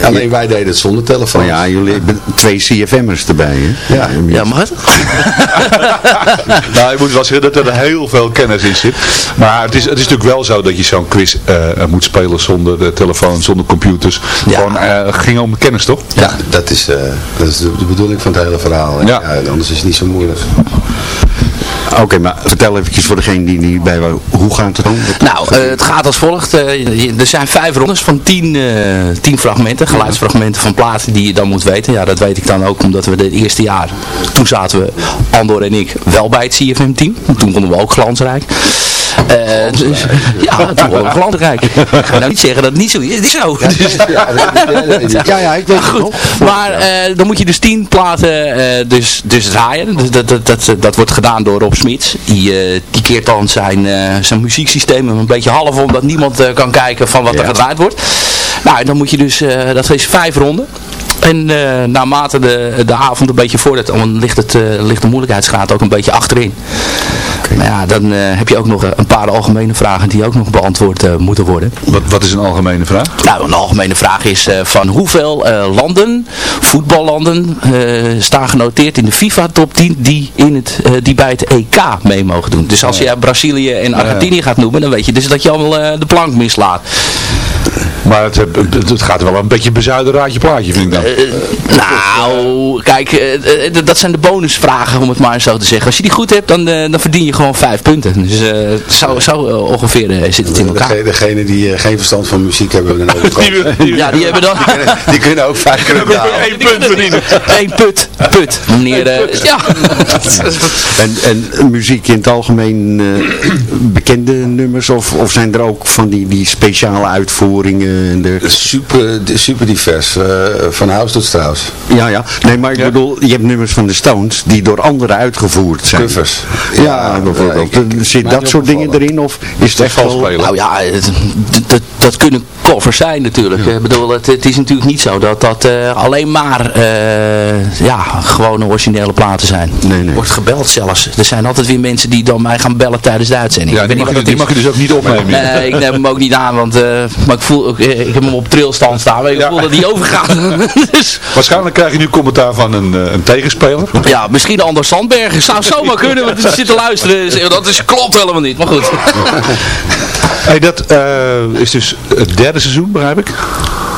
Alleen wij deden het zonder telefoon. Maar ja, jullie hebben twee CFM'ers erbij, hè? Ja. Ja, mag het? nou, ik moet wel zeggen dat er heel veel kennis in zit. Maar het is, het is natuurlijk wel zo dat je zo'n quiz eh, moet spelen zonder eh, telefoon, zonder computers. Ja. Gewoon eh, ging om kennis, toch? Ja, dat is, eh, dat is de, de bedoeling van het hele verhaal. hè. Ja. Anders is het niet zo moeilijk. Oké, maar vertel eventjes voor degene die niet bij waren, hoe gaat het dan? Nou, eh, het gaat als volgt. Eh, er zijn vijf rondes van tien, eh, tien fragmenten, geluidsfragmenten van platen die je dan moet weten. Ja, dat weet ik dan ook omdat we het eerste jaar, toen zaten we, Andor en ik, wel bij het CFM-team. Toen vonden we ook glansrijk. Eh, dus- ja, toen vonden we glansrijk. Ik ga nou niet zeggen dat het niet zo is. Het is zo. Dus- Ja, ja, ik weet het goed. nog. Maar eh, dan moet je dus tien platen eh, dus, dus draaien. Dus dat, dat, dat, dat wordt gedaan door Rob Smits. Die, die keert dan zijn, zijn muzieksysteem een beetje half om dat niemand kan kijken van wat er gedraaid wordt. Nou, en dan moet je dus, dat is vijf ronden. En eh, naarmate de, de avond een beetje voordat, dan ligt, het, eh, ligt de moeilijkheidsgraad ook een beetje achterin. Maar ja, dan eh, heb je ook nog een paar algemene vragen die ook nog beantwoord moeten worden. Wat, wat is een algemene vraag? Nou, een algemene vraag is van hoeveel landen, voetballanden, staan genoteerd in de FIFA top 10 die, in het, die bij het EK mee mogen doen. Dus als je Brazilië en Argentinië gaat noemen, dan weet je dus dat je al eh, de plank mislaat. Maar het, het, gaat wel een beetje bezuiden raadje plaatje, vind ik dan. Eh, nou, kijk, eh, eh, dat zijn de bonusvragen om het maar zo te zeggen. Als je die goed hebt, dan, eh, dan verdien je gewoon vijf punten. Dus eh, zo, zo eh, ongeveer eh, zit het in elkaar. Degene, degene die eh, geen verstand van muziek hebben, een overkant. Ja, die hebben dan... Die kunnen, die kunnen ook vijf keer betalen. Eén punt verdienen. Eén put, put. Meneer, eh, ja. En, en muziek in het algemeen eh, bekende nummers of, of zijn er ook van die, die speciale uitvoeringen? En de... Super, super divers, eh, van House tot Strauss. Ja, ja. Nee, maar ik bedoel, je hebt nummers van de Stones die door anderen uitgevoerd zijn. Covers. Ja, Ja, bijvoorbeeld. ja, ik- Zit dat soort dingen erin of is het echt vals wel... spelen. Nou ja, dat, dat kunnen covers zijn natuurlijk. Ik bedoel, het, het is natuurlijk niet zo dat dat eh, alleen maar eh, ja, gewone originele platen zijn. Nee, nee. Wordt gebeld zelfs. Er zijn altijd weer mensen die dan mij gaan bellen tijdens de uitzending. Ja, Ik die weet mag, niet je, wat die mag je dus ook niet opnemen. Nee, ik neem hem ook niet aan, want eh, maar ik, voel, ik, ik heb hem op trilstand staan, maar ik Ja. voel dat hij overgaat. dus, Waarschijnlijk krijg je nu commentaar van een, eh, een tegenspeler. ja, misschien Anders Sandberg. Zou zomaar kunnen, want ze zitten luisteren. Dat is, klopt helemaal niet, maar goed. Hey, dat eh, is dus het derde seizoen, begrijp ik?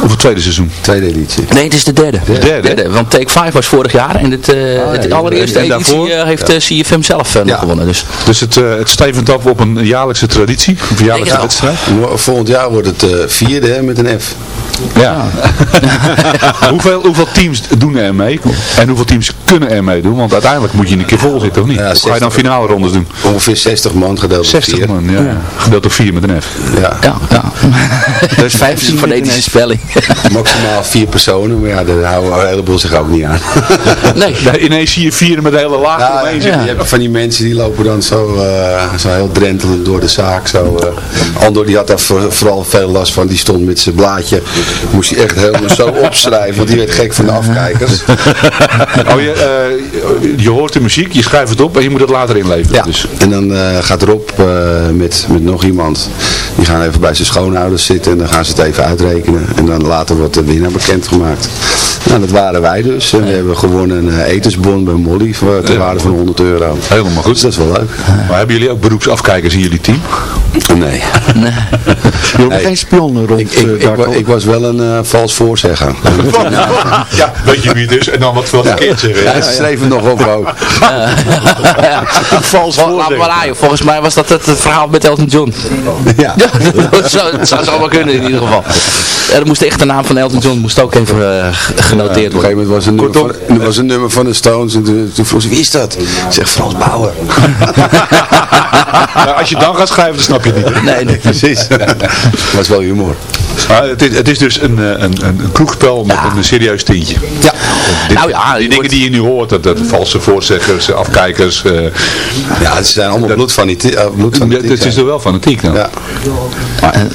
Of het tweede seizoen? Tweede editie. Nee, het is de derde. De derde? Want Take 5 was vorig jaar en het, eh, het ja, allereerste en editie daarvoor? eh, heeft eh, CFM zelf nog Ja. gewonnen. Dus. Dus het, eh, het stevend af op een jaarlijkse traditie, een jaarlijkse Ja. wedstrijd. Mo- Volgend jaar wordt het eh, vierde hè, met een F. Ja. hoeveel, hoeveel teams doen er mee? En hoeveel teams kunnen er mee doen? Want uiteindelijk moet je een keer vol zitten, of niet? Ja, ga je dan 60. finale rondes doen? Ongeveer 60 man gedeeld door 60 vier. man, ja. Gedeeld door 4 met een F. Ja. Ja, ja. Dat is 15 Fonetische spelling. Maximaal vier personen, maar ja, daar houden een heleboel zich ook niet aan. Nee. ineens zie je vieren met een hele laag Ja, omheen je zitten. hebt van die mensen die lopen dan zo, eh, zo heel drentelend door de zaak. Zo, eh. Andor die had daar voor- vooral veel last van, die stond met zijn blaadje. Moest hij echt helemaal zo opschrijven, want die werd gek van de afkijkers. Oh, je, eh, je hoort de muziek, je schrijft het op en je moet het later inleveren. Ja, Dus. en dan eh, gaat Rob eh, met, met nog iemand. Die gaan even bij zijn schoonouders zitten en dan gaan ze het even uitrekenen. En dan later wordt de winnaar bekendgemaakt. Nou, dat waren wij dus. En we hebben gewonnen een eh, etensbon bij Molly voor, ter waarde van 100 euro. Helemaal goed. Dus dat is wel leuk. Maar hebben jullie ook beroepsafkijkers in jullie team? Nee. Je hebt Nee. geen spionnen rond Ik, ik, eh, ik, ik was wel een eh, vals voorzegger. Ja, weet je wie het is? En dan wat veel verkeerd zeggen. Ja, ze schreef het nog op ook. ja. Vals aan, Volgens mij was dat het, verhaal met Elton John. Ja. dat zou, zou zo wel kunnen in ieder geval. Er moest echt de naam van Elton John moest ook even eh, Op een gegeven moment was een nummer, van, er was een nummer van de Stones en toen, toen vroeg ze, wie is dat? Ik zeg Frans Bauer. Maar als je dan gaat schrijven, dan snap je het niet. hè? Nee, nee. Precies. Dat was wel humor. Maar het, is, het is dus een, eh, een, een, een kroegspel met een serieus tintje. Ja. Dit- Nou ja, die dingen die je nu hoort, dat, dat valse voorzeggers, eh, afkijkers, eh, Ja, het zijn allemaal bloed van die uh, bloed van het, is er wel fanatiek nou. Ja. Maar,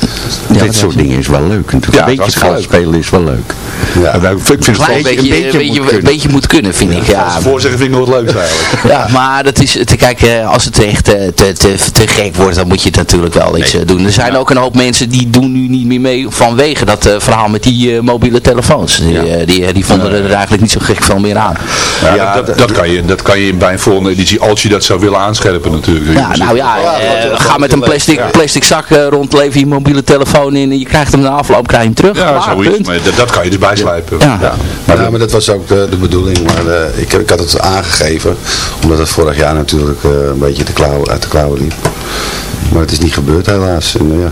dit soort dingen is wel leuk. Natuurlijk. Ja, een beetje vals leuk. spelen is wel leuk. Ja. Ik vind het Klein vals, beetje, een beetje beetje, moet een kunnen. beetje moet kunnen, vind ik. Ja, valse voorzeggen vind ik nog het leukste eigenlijk. ja maar dat is, te kijken, als het echt te, te, te gek wordt, dan moet je het natuurlijk wel iets doen. Er zijn ook een hoop mensen die doen nu niet meer mee vanwege dat eh, verhaal met die eh, mobiele telefoons. Die, eh, die, die vonden er eigenlijk niet zo gek veel meer aan. Ja, Ja, dat, dat- dat, kan je, dat kan je bij een volgende editie, als je dat zou willen aanscherpen natuurlijk. Ja, nou ja, Ja, eh, ga met een plastic, ja. plastic zak eh, rond, lever je mobiele telefoon in en je krijgt hem na afloop krijg je hem terug. Ja, Klaar, zoiets. punt. Maar dat, dat kan je dus bijslijpen. Ja. Maar Maar, dat- maar dat was ook de, de bedoeling. Maar eh, ik, ik had het aangegeven. Omdat het vorig jaar natuurlijk eh, een beetje de klauw, uit de klauwen liep. Maar het is niet gebeurd helaas. En, ja.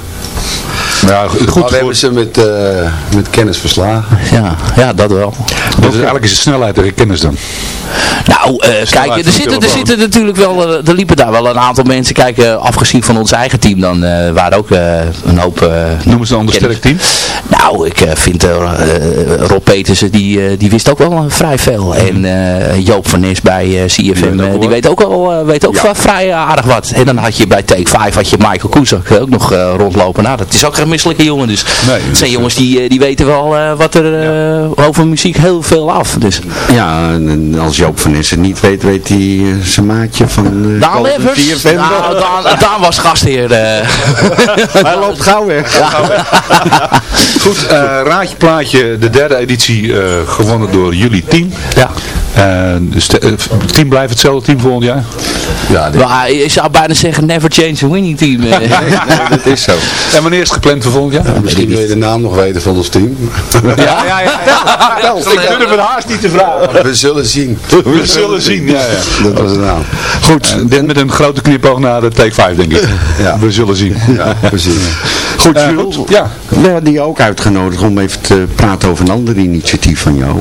Ja, goed, we hebben ze met, eh, met kennis verslagen. Ja, ja, dat wel. dat is, eigenlijk is het snelheid tegen kennis dan. Nou, eh, kijk, er de zitten, er zitten natuurlijk wel, eh, er liepen daar wel een aantal mensen. Kijk, eh, afgezien van ons eigen team, dan eh, waren ook eh, een hoop... eh, Noem eens een ander sterk team. Nou, ik eh, vind Rob Petersen, die, eh, die wist ook wel vrij veel. En eh, Joop van Nes bij eh, CFM, eh, die weet ook wel eh, weet ook vrij aardig wat. En dan had je bij Take 5 had je Michael Koezak ook nog eh, rondlopen. Nou, dat is ook geen misselijke jongen. Dus Nee, het zijn jongens die, eh, die weten wel eh, wat er eh, over muziek heel veel af. Dus. Ja, en als Joop van Nissen niet weet, weet hij zijn maatje van uh, Daan Levers? Nou, Daan, Daan was gastheer. eh. Hij loopt gauw weg. Goed, eh, Raadje Plaatje, de derde editie, eh, gewonnen door jullie team. Ja. Eh, dus eh, het team blijft hetzelfde team volgend jaar? Ja, dit- Maar je zou bijna zeggen, never change a winning team. eh. dat is zo. En wanneer is het gepland voor volgend jaar? Misschien wil je de naam nog weten van ons team. Ja, ja, ja. Ik durf het haast niet te vragen. We zullen zien. We zullen zien, ja, ja. Dat was de naam. Goed, dit met een grote knipoog naar de Take 5, denk ik. Ja. We zullen zien. Ja, precies. Goed, Eh, Jules. Ja. We hadden je ook uitgenodigd om even te praten over een ander initiatief van jou.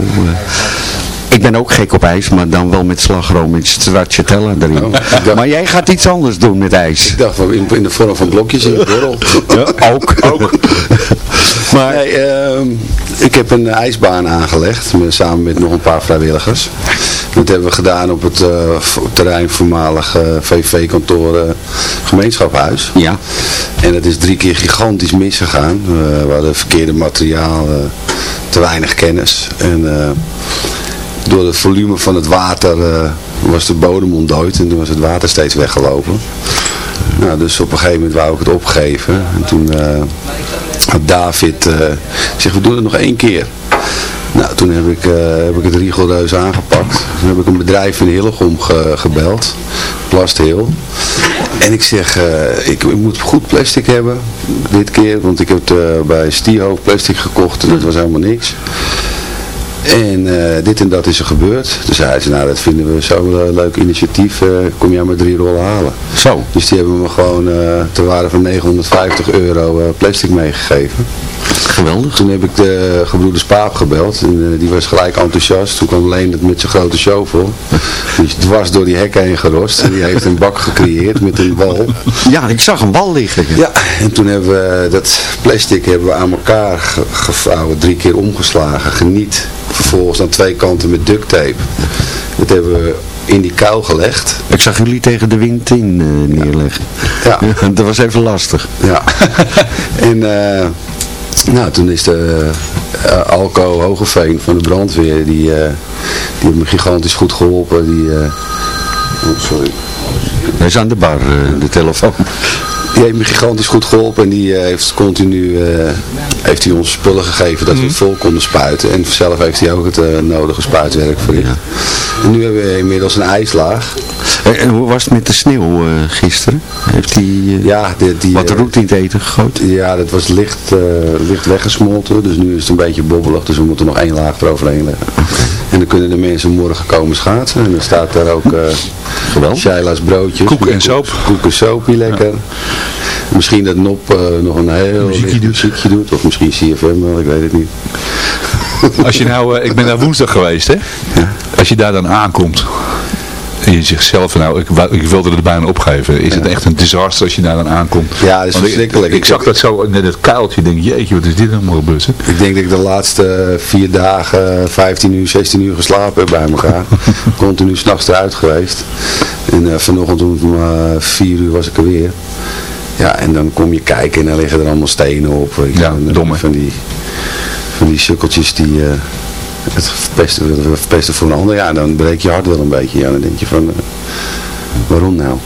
Eh, ik ben ook gek op ijs, maar dan wel met slagroom en stracciatella erin. Maar jij gaat iets anders doen met ijs. Ik dacht in, in de vorm van blokjes in de borrel. ook. ook. Maar nee, ehm, ik heb een ijsbaan aangelegd met, samen met nog een paar vrijwilligers. Dat hebben we gedaan op het eh, terrein voormalig eh, VV-kantoor eh, gemeenschaphuis. Ja. En het is drie keer gigantisch misgegaan. Eh, we hadden verkeerde materiaal, eh, te weinig kennis. En eh, door het volume van het water eh, was de bodem ontdooid en toen was het water steeds weggelopen. Nou, dus op een gegeven moment wou ik het opgeven. En toen eh, had David uh, gezegd, we doen het nog één keer. Nou, toen heb ik, heb ik het rigoureus aangepakt. Toen heb ik een bedrijf in Hillegom ge gebeld. Plastheel. En ik zeg, ik, ik, moet goed plastic hebben. Dit keer, want ik heb het bij Stierhoofd plastic gekocht en dat was helemaal niks. En eh, dit en dat is er gebeurd. Toen zei ze, nou dat vinden we zo'n eh, leuk initiatief, eh, kom jij maar drie rollen halen. Zo. Dus die hebben me gewoon eh ter waarde van 950 euro plastic meegegeven. Geweldig. Toen heb ik de gebroeders Paap gebeld en die was gelijk enthousiast. Toen kwam alleen het met zijn grote shovel. Die is dwars door die hekken heen gerost. En die heeft een bak gecreëerd met een wal. Ja, ik zag een wal liggen. Ja, en toen hebben we dat plastic hebben we aan elkaar ge- gevouwen, drie keer omgeslagen, geniet. Vervolgens aan twee kanten met duct tape. Dat hebben we in die kuil gelegd. Ik zag jullie tegen de wind in eh, neerleggen. Ja. dat was even lastig. Ja. en eh, nou, toen is de eh, Alco Hogeveen van de brandweer, die, die heeft me gigantisch goed geholpen. Die, oh, sorry. Hij is aan de bar, de telefoon. Die heeft me gigantisch goed geholpen en die eh, heeft continu eh, heeft hij ons spullen gegeven dat we het vol konden spuiten. En zelf heeft hij ook het eh, nodige spuitwerk verricht. En nu hebben we inmiddels een ijslaag. En, hoe was het met de sneeuw gisteren? Heeft hij Ja, die, die, wat roet in het eten gegooid? Ja, dat was licht, licht weggesmolten, dus nu is het een beetje bobbelig, dus we moeten nog één laag eroverheen leggen. En dan kunnen de mensen morgen komen schaatsen en dan staat daar ook uh. Sheila's broodjes. Koek en soap. Koek en soapie, lekker. Misschien dat Nop eh, nog een heel Muziekje doet. muziekje doet, of misschien CFM wel, ik weet het niet. Als je nou, eh, ik ben daar woensdag geweest, hè? Als je daar dan aankomt en je zegt zelf, nou, ik, ik wilde het bijna opgeven. Is het echt een disaster als je daar dan aankomt? Ja, dat is Want verschrikkelijk. Ik, Ik zag dat zo net het kuiltje, ik denk, jeetje, wat is dit allemaal gebeurd? hè? Ik denk dat ik de laatste vier dagen 15 uur, 16 uur geslapen heb bij elkaar. Continu s'nachts eruit geweest. En eh, vanochtend om uh, 4 uur was ik er weer. Ja, en dan kom je kijken en dan liggen er allemaal stenen op. Ja, En dan dom, hè? Van die, van die sukkeltjes die eh, het verpesten, willen verpesten voor een ander. Ja, dan breek je hart wel een beetje. Ja, dan denk je van, eh, waarom nou?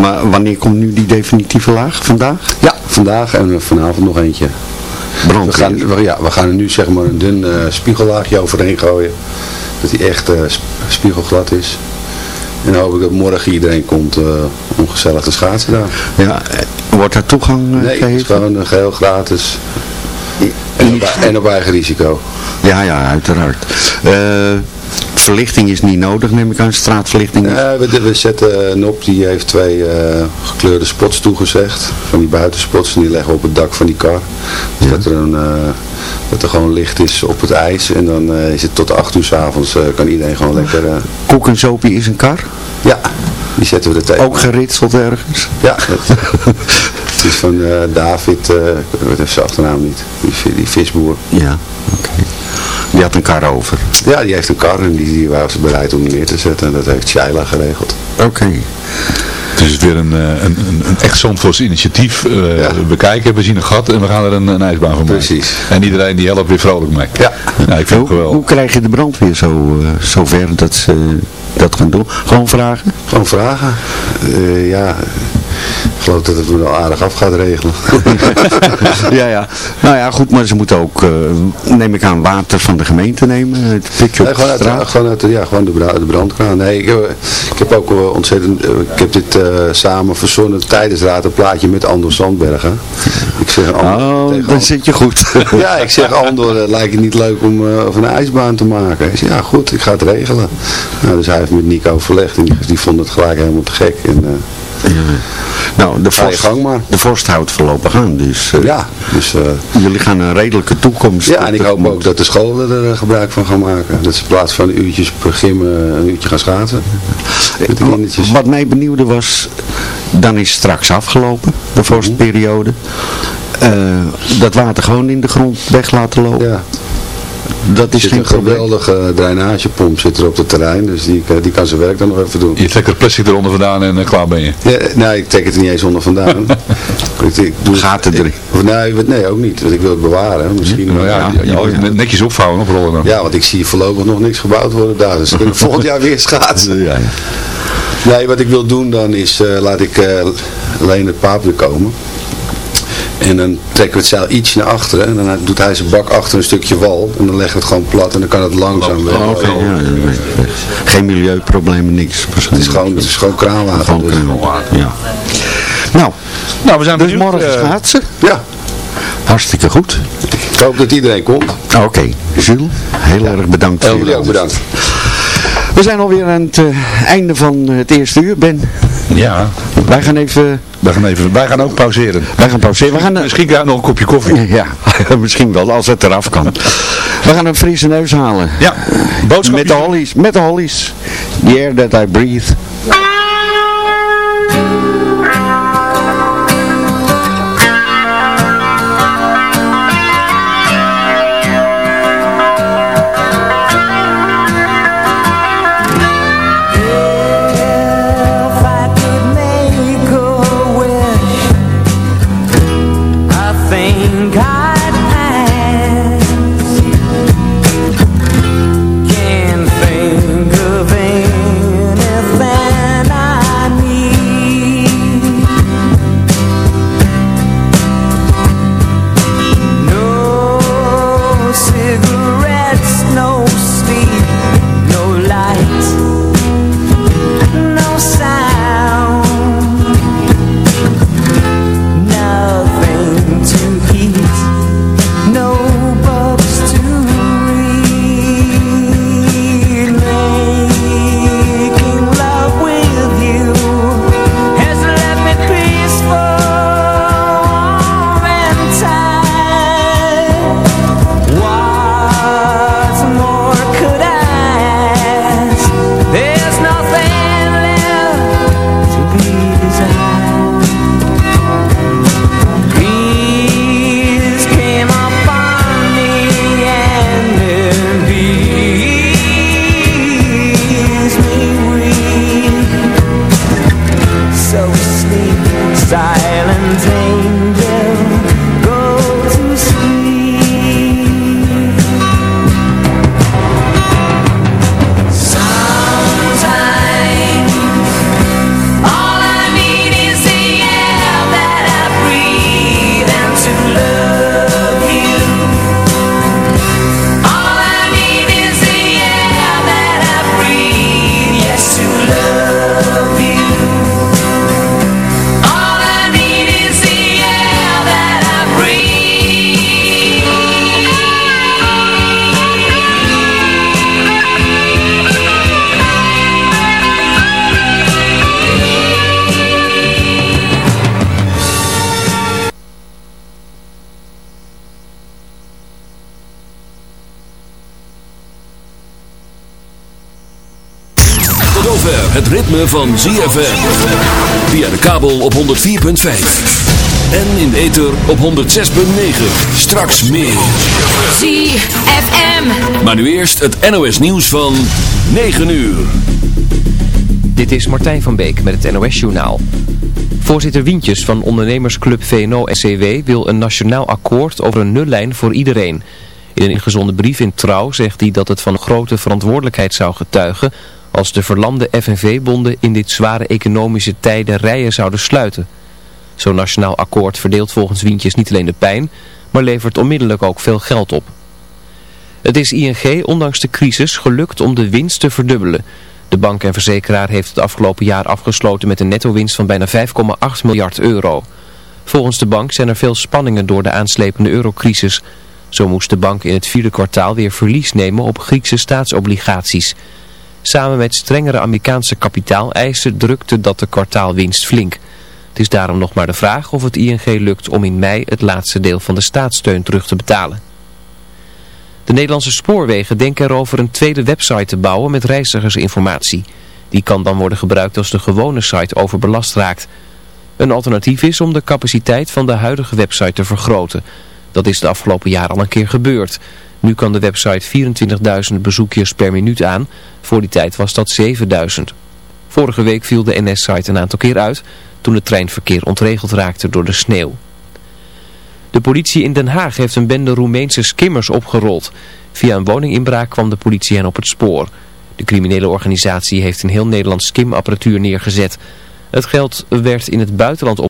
Maar wanneer komt nu die definitieve laag? Vandaag? Ja, vandaag en vanavond nog eentje. We Brandweer. gaan, we, ja, we gaan er nu zeg maar een dun eh, spiegellaagje overheen gooien. Dat hij echt eh, sp- spiegelglad is. En dan hoop ik dat morgen iedereen komt eh, om gezellig te schaatsen daar. Ja, eh, wordt daar toegang eh, Nee, het is gegeven? gewoon uh, geheel gratis. En op, en op eigen risico. Ja, ja, uiteraard. Eh, verlichting is niet nodig, neem ik aan. Straatverlichting. Eh, we, we zetten een op, die heeft twee eh, gekleurde spots toegezegd. Van die buitenspots en die leggen we op het dak van die kar. Dus dat, er een, eh, dat er gewoon licht is op het ijs. En dan eh, is het tot 8 uur s avonds eh, kan iedereen gewoon lekker... eh, Koek en Zopie is een kar. ja, die zetten we er tegen. Ook geritseld ergens. Ja, dat, het is van eh, David, eh ik weet even zijn achternaam niet, die, die visboer. Ja, oké. Die had een kar over. Ja, die heeft een kar en die, die was bereid om neer te zetten. En dat heeft Shaila geregeld. Oké. Het is weer een, eh, een, een, een echt Zandvoorts initiatief. Eh, Ja. We kijken, we zien een gat en we gaan er een, een ijsbaan van maken. Precies. En iedereen die helpt weer vrolijk mee. Ja. Nou, ik vind het Hoe, geweldig. hoe krijg je de brandweer zo, eh, zo ver dat ze dat gaan doen? Gewoon vragen? Gewoon vragen. Eh, ja, ik geloof dat het me wel aardig af gaat regelen. ja, ja. Nou ja, goed, maar ze moeten ook, eh, neem ik aan, water van de gemeente nemen. Het Nee, gewoon, de uit, straat. gewoon, uit, ja, gewoon de, de brandkraan. Nee, ik, heb- ik heb ook wel ontzettend, eh, ik heb dit eh, samen verzonnen tijdens raad een plaatje met Andor Zandbergen. Ik zeg Andor, Oh, dan zit je goed. Ja, ik zeg Andor, eh, lijkt het niet leuk om eh, een ijsbaan te maken? Hij ja goed, ik ga het regelen. Nou, dus hij heeft met Nico overlegd en die, die vond het gelijk helemaal te gek. En, eh, nou, de vorst, gang maar. de vorst houdt voorlopig aan, dus eh, ja, dus, eh, jullie gaan een redelijke toekomst. ja, en ik hoop ook dat de scholen er eh, gebruik van gaan maken. Dat ze in plaats van uurtjes per gym eh, een uurtje gaan schaatsen. Met de kindertjes. Wat mij benieuwde was, dan is straks afgelopen, de vorstperiode. Eh, dat water gewoon in de grond weg laten lopen. Ja. Dat is een geweldige drainagepomp zit er op het terrein, dus die, eh, die kan zijn werk dan nog even doen. Je trekt er plastic eronder vandaan en eh, klaar ben je. Ja, nee, ik trek het er niet eens onder vandaan. ik, ik doe Gaten erin. Of, nee, nee, ook niet, want ik wil het bewaren. Misschien Nou ja, ja, je, je moet het netjes opvouwen, oprollen dan. ja, want ik zie voorlopig nog niks gebouwd worden daar, dus kunnen volgend jaar weer schaatsen. Ja, ja. Nee, wat ik wil doen dan is, eh, laat ik eh, alleen het paap weer komen. En dan trekken we het zeil iets naar achteren. En dan doet hij zijn bak achter een stukje wal. En dan leggen we het gewoon plat en dan kan het langzaam weg. Oh, oké, ja, ja, ja. Geen milieuproblemen, niks. Het is gewoon, het is gewoon kraanwater. Gewoon dus. kraanwater, ja. Nou, Nou, we zijn dus benieuwd, morgen schaatsen. Ja, Hartstikke goed. Ik hoop dat iedereen komt. Oké, Jules, heel erg bedankt. Jullie je ook bedankt. We zijn alweer aan het eh, einde van het eerste uur, Ben. Ja. Wij gaan even... Wij gaan, even, wij gaan ook pauzeren. Wij gaan pauzeren. We gaan, eh, Misschien ik nog een kopje koffie. Ja, misschien wel, als het eraf kan. We gaan een frisse neus halen. Ja, boodschap. Met de hollies, met de hollies. The air that I breathe. Tot zover het ritme van ZFM. Via de kabel op 104.5. En in de ether op 106.9. Straks meer. ZFM. Maar nu eerst het NOS nieuws van 9 uur. Dit is Martijn van Beek met het NOS-journaal. Voorzitter Wientjes van ondernemersclub VNO-SCW wil een nationaal akkoord over een nullijn voor iedereen. In een ingezonden brief in Trouw zegt hij dat het van grote verantwoordelijkheid zou getuigen als de verlamde FNV-bonden in dit zware economische tijden rijen zouden sluiten. Zo'n nationaal akkoord verdeelt volgens Wientjes niet alleen de pijn, maar levert onmiddellijk ook veel geld op. Het is ING ondanks de crisis gelukt om de winst te verdubbelen. De bank en verzekeraar heeft het afgelopen jaar afgesloten met een netto-winst van bijna 5,8 miljard euro. Volgens de bank zijn er veel spanningen door de aanslepende eurocrisis. Zo moest de bank in het vierde kwartaal weer verlies nemen op Griekse staatsobligaties. Samen met strengere Amerikaanse kapitaaleisen drukte dat de kwartaalwinst flink. Het is daarom nog maar de vraag of het ING lukt om in mei het laatste deel van de staatssteun terug te betalen. De Nederlandse spoorwegen denken erover een tweede website te bouwen met reizigersinformatie. Die kan dan worden gebruikt als de gewone site overbelast raakt. Een alternatief is om de capaciteit van de huidige website te vergroten. Dat is de afgelopen jaar al een keer gebeurd. Nu kan de website 24.000 bezoekjes per minuut aan. Voor die tijd was dat 7.000. Vorige week viel de NS-site een aantal keer uit toen het treinverkeer ontregeld raakte door de sneeuw. De politie in Den Haag heeft een bende Roemeense skimmers opgerold. Via een woninginbraak kwam de politie hen op het spoor. De criminele organisatie heeft in heel Nederland skimapparatuur neergezet. Het geld werd in het buitenland op